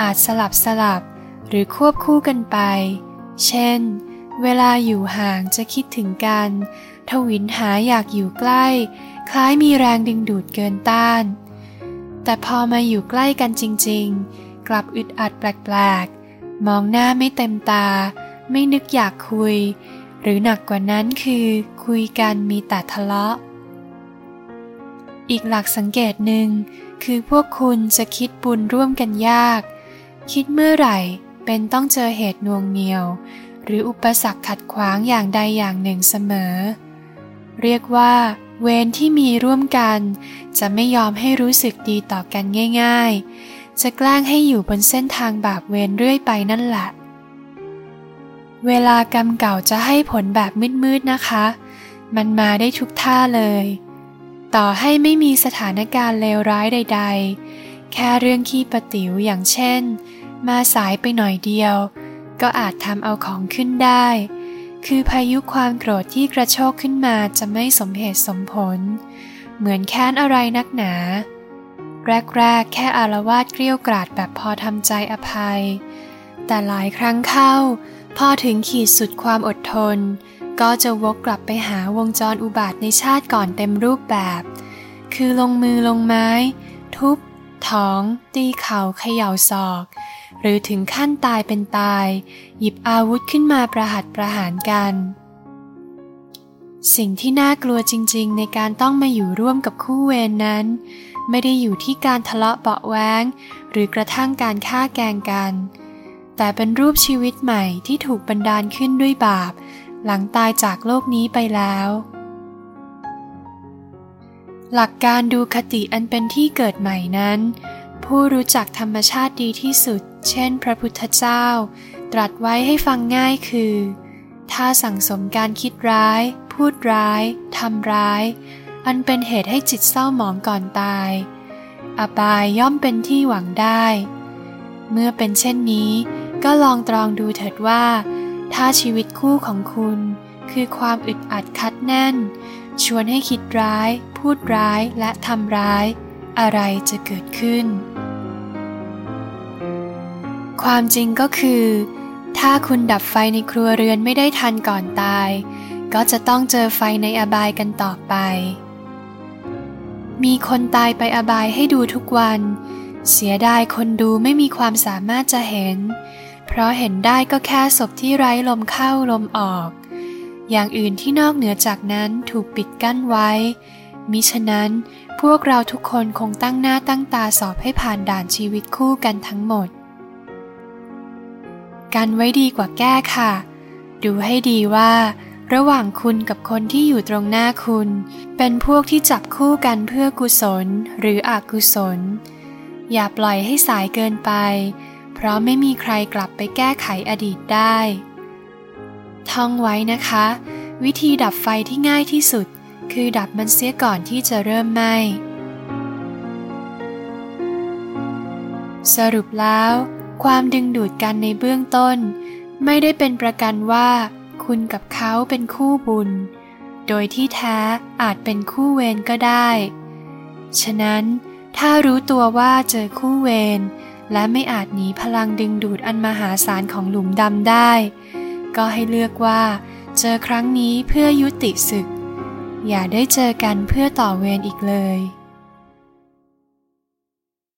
อาจสลับสลับหรือควบคู่กันไป เช่น เวลาอยู่ห่างจะคิดถึงกัน ทวินหาอยากอยู่ใกล้ คล้ายมีแรงดึงดูดเกินต้าน แต่พอมาอยู่ใกล้กันจริง ๆ กลับอึดอัดแปลกๆ มองหน้าไม่เต็มตา ไม่นึกอยากคุย หรือหนักกว่านั้นคือคุยกันมีแต่ทะเลาะ อีกหลักสังเกตหนึ่งคือพวกคุณจะคิดบุญร่วมกันยาก คิดเมื่อไหร่เป็นต้องเจอเหตุนวงเหนียว หรืออุปสรรคขัดขวางอย่างใดอย่างหนึ่งเสมอ เรียกว่า เวรที่มีร่วมกัน จะไม่ยอมให้รู้สึกดีต่อกันง่าย ๆ จะแกล้งให้อยู่บนเส้นทางบาปเวรเรื่อยไปนั่นแหละเวลากรรมเก่าจะให้ผลแบบมืดๆนะคะ มันมาได้ทุกท่าเลย ต่อให้ไม่มีสถานการณ์เลวร้ายใด ๆ แค่เรื่องขี้ประติ๋วอย่างเช่น มาสายไปหน่อยเดียว ก็อาจทำเอาของขึ้นได้ คือพายุความโกรธที่กระโชกขึ้นมาจะไม่สมเหตุสมผล เหมือนแค้นอะไรนักหนา แรกๆ แค่อารวาสเกลี้ยกราดแบบพอทำใจอภัย แต่หลายครั้งเข้า พอถึงขีดสุดความอดทน ก็จะวกกลับไปหาวงจรอุบาทในชาติก่อนเต็มรูปแบบ คือลงมือลงไม้ ทุบท้อง ตีเข่าเขย่าศอก หรือถึงขั้นตายเป็นตาย หยิบอาวุธขึ้นมาประหัตประหารกัน สิ่งที่น่ากลัวจริงๆ ในการต้องมาอยู่ร่วมกับคู่เวรนนั้น ไม่ได้อยู่ที่การทะเลาะเบาแวงหรือกระทั่งการฆ่าแกงกัน แต่เป็นรูปชีวิตใหม่ที่ถูกบันดาลขึ้นด้วยบาป หลังตายจากโลกนี้ไปแล้ว หลักการดูคติอันเป็นที่เกิดใหม่นั้น ผู้รู้จักธรรมชาติดีที่สุด เช่น พระพุทธเจ้า ตรัสไว้ให้ฟังง่ายคือ ถ้าสั่งสมการคิดร้าย พูดร้ายทำร้าย อันเป็นเหตุให้จิตเศร้าหมองก่อนตาย อบายย่อมเป็นที่หวังได้ เมื่อเป็นเช่นนี้ก็ลองตรองดูเถิดว่า ถ้าชีวิตคู่ของคุณคือความอึดอัดคัดแน่น ชวนให้คิดร้าย พูดร้ายและทำร้าย อะไรจะเกิดขึ้น ความจริงก็คือ ถ้าคุณดับไฟในครัวเรือนไม่ได้ทันก่อนตาย ก็จะต้องเจอไฟในอบายกันต่อไป มีคนตายไปอบายให้ดูทุกวัน เสียดายคนดูไม่มีความสามารถจะเห็น เพราะเห็นได้ก็แค่ศพที่ไร้ลมเข้าลมออก อย่างอื่นที่นอกเหนือจากนั้นถูกปิดกั้นไว้ มิฉะนั้นพวกเราทุกคนคงตั้งหน้าตั้งตาสอบให้ผ่านด่านชีวิตคู่กันทั้งหมด กันไว้ดีกว่าแก้ค่ะ ดูให้ดีว่า ระหว่างคุณกับคนที่อยู่ตรงหน้าคุณ เป็นพวกที่จับคู่กันเพื่อกุศลหรืออกุศล อย่าปล่อยให้สายเกินไป เพราะไม่มีใครกลับไปแก้ไขอดีตได้ ท่องไว้นะคะ วิธีดับไฟที่ง่ายที่สุด คือดับมันเสียก่อนที่จะเริ่มไหม้สรุปแล้ว ความดึงดูดกันในเบื้องต้น ไม่ได้เป็นประกันว่า คุณกับเขาเป็นคู่บุญ โดยที่แท้อาจเป็นคู่เวรก็ได้ ฉะนั้น ถ้ารู้ตัวว่าเจอคู่เวร และไม่อาจหนีพลังดึงดูดอันมหาศาลของหลุมดำได้ ก็ให้เลือกว่า เจอครั้งนี้เพื่อยุติศึก อย่าได้เจอกันเพื่อต่อเวรอีกเลย